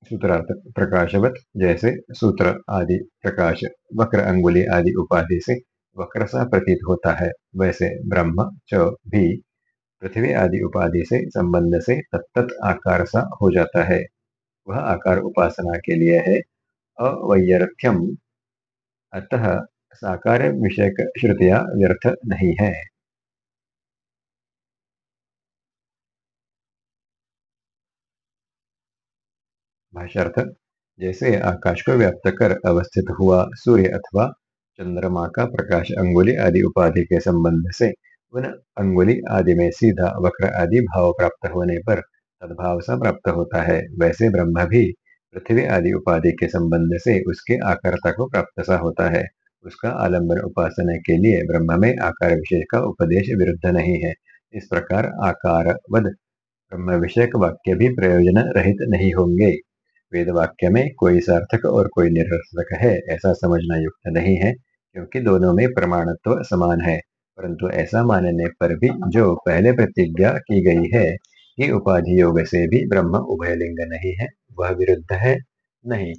सूत्रार्थ, प्रकाशवत जैसे सूत्र आदि, प्रकाश, वक्र अंगुली आदि उपाधि से वक्र सा प्रतीत होता है। वैसे, ब्रह्म, च, भी, पृथ्वी आदि उपाधि से संबंध से तत्त आकार सा हो जाता है। वह आकार उपासना के लिए है। अवैयर्थ्यम, अतः साकार विषयक श्रुतिया व्यर्थ नहीं है। भाष्यर्थ जैसे आकाश को व्याप्त कर अवस्थित हुआ, सूर्य अथवा चंद्रमा का प्रकाश, अंगुली आदि उपाधि के संबंध से, उन अंगुली आदि में सीधा वक्र आदि भाव प्राप्त होने पर तद्भाव सा प्राप्त होता है। वैसे ब्रह्म भी पृथ्वी आदि उपाधि के संबंध से उसके आकारता को प्राप्त सा होता है। उसका आलंबन उपासना के लिए ब्रह्म में आकार विशेष का उपदेश विरुद्ध नहीं है। इस प्रकार आकार वद ब्रह्म विषयक वाक्य भी प्रयोजन रहित नहीं होंगे। वेद वाक्य में कोई सार्थक और कोई निरर्थक है, ऐसा समझना युक्त नहीं है, क्योंकि दोनों में प्रमाणत्व समान है। परंतु ऐसा मानने पर भी जो पहले प्रतिज्ञा की गई है कि उपाधि योग से भी ब्रह्म उभयलिंग नहीं है, वह विरुद्ध है नहीं।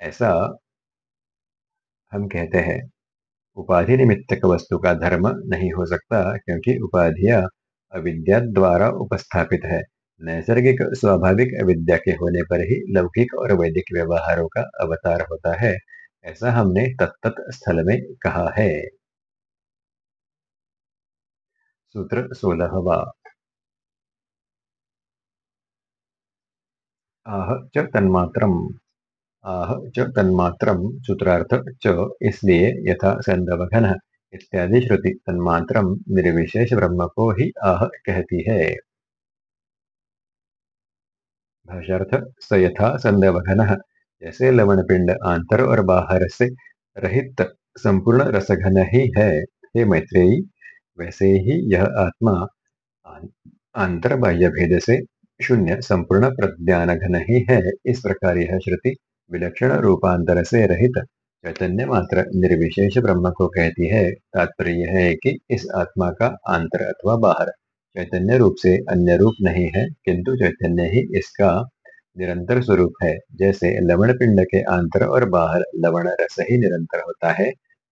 ऐसा हम कहते हैं। उपाधि निमित्तक वस्तु का धर्म नहीं हो सकता, क्योंकि उपाधिया अविद्या द्वारा उपस्थापित है। नैसर्गिक, स्वाभाविक विद्या के होने पर ही लौकिक और वैदिक व्यवहारों का अवतार होता है, ऐसा हमने तत्त स्थल में कहा है। सूत्र सोलहवा। आह च तन्मात्रम। आह च तन्मात्रम सूत्रार्थ च, इसलिए यथा संदवघन इत्यादि श्रुति तन्मात्रम निर्विशेष ब्रह्म को ही आह कहती है। भाष्यार्थ स यथा संदेवघन जैसे लवण पिंड आंतर और बाहर से रहित संपूर्ण रसघन ही। है हे मैत्रेयी, वैसे ही यह आत्मा आंतर बाह्य भेद से शून्य संपूर्ण प्रज्ञान घन ही। है इस प्रकार यह श्रुति विलक्षण रूपांतर से रहित चैतन्य मात्र निर्विशेष ब्रह्म को कहती है। तात्पर्य है कि इस आत्मा का आंतर अथवा बाहर चैतन्य रूप से अन्य रूप नहीं है, किंतु चैतन्य ही इसका निरंतर स्वरूप है। जैसे लवण पिंड के आंतर और बाहर लवण रस ही निरंतर होता है,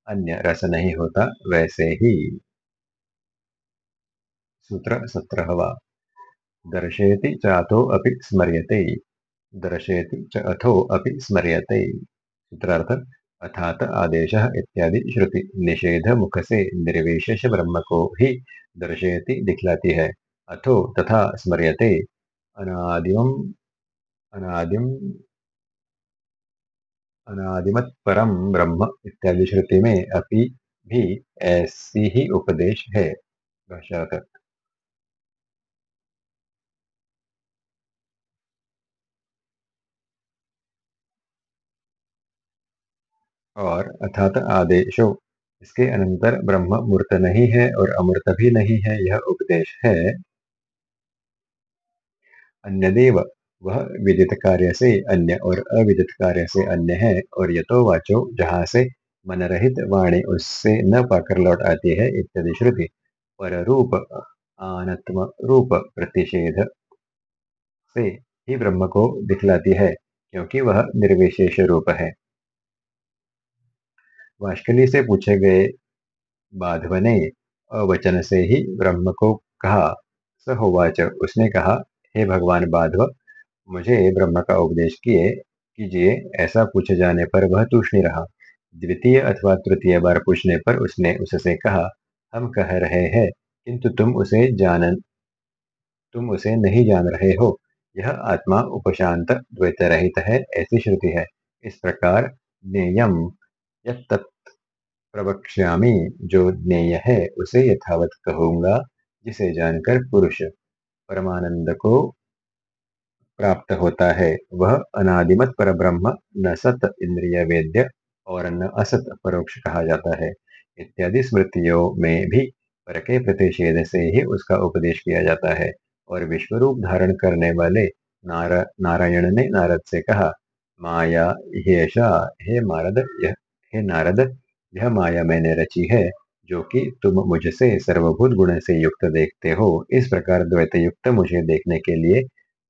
अन्य रस नहीं होता, वैसे ही। सूत्र सत्रहवा। दर्शयति चाथो अपि स्मर्यते। दर्शयति च अथो अपि स्मर्यते। सूत्रार्थ अर्थात आदेश इत्यादि श्रुति निषेध मुख से निर्विशेष ब्रह्म को ही दर्शयति, दिखलाती है। अथो तथा स्मर्यते। अनादिम अनादिम अनादिमत्परम ब्रह्म इत्यादि श्रुति में अपि भी ऐसी ही उपदेश है। और अर्थात आदेशो इसके अनंतर ब्रह्म मूर्त नहीं है और अमूर्त भी नहीं है, यह उपदेश है। अन्यदेव, वह विदित कार्य से अन्य और अविदित कार्य से अन्य है और यतो वाचो, जहाँ से मन रहित वाणी उससे न पाकर लौट आती है, इत्यादि श्रुति। पर रूप आनत्म रूप प्रतिषेध से ही ब्रह्म को दिखलाती है, क्योंकि वह निर्विशेष रूप है। वाष्कली से पूछे गए बाधव ने अवचन से ही ब्रह्म को कहा स होवाच उसने कहा, हे भगवान बाधव मुझे ब्रह्म का उपदेश किए कीजिए। ऐसा पूछे जाने पर वह तूषणी रहा। द्वितीय अथवा तृतीय बार पूछने पर उसने उससे कहा, हम कह रहे हैं, किंतु तुम उसे जान, तुम उसे नहीं जान रहे हो। यह आत्मा उपशांत द्वैत रहित है, ऐसी श्रुति है। इस प्रकार ज्ञेयम यत्तत् प्रवक्ष्यामि जो ज्ञेय है उसे यथावत कहूँगा जिसे जानकर पुरुष परमानंद को प्राप्त होता है। वह अनादिमत पर ब्रह्म न सत इंद्रिय वेद्य और न असत परोक्ष कहा जाता है। इत्यादि स्मृतियों में भी पर के प्रतिषेध से ही उसका उपदेश किया जाता है और विश्वरूप धारण करने वाले नारा, नारायण ने नारद से कहा माया येषा हे यह हे नारद यह माया मैंने रची है, जो कि तुम मुझसे सर्वभूत गुण से युक्त देखते हो। इस प्रकार द्वैत युक्त मुझे देखने के लिए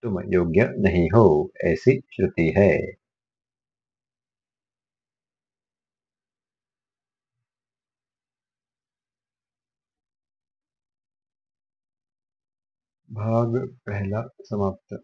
तुम योग्य नहीं हो, ऐसी श्रुति है। भाग पहला समाप्त।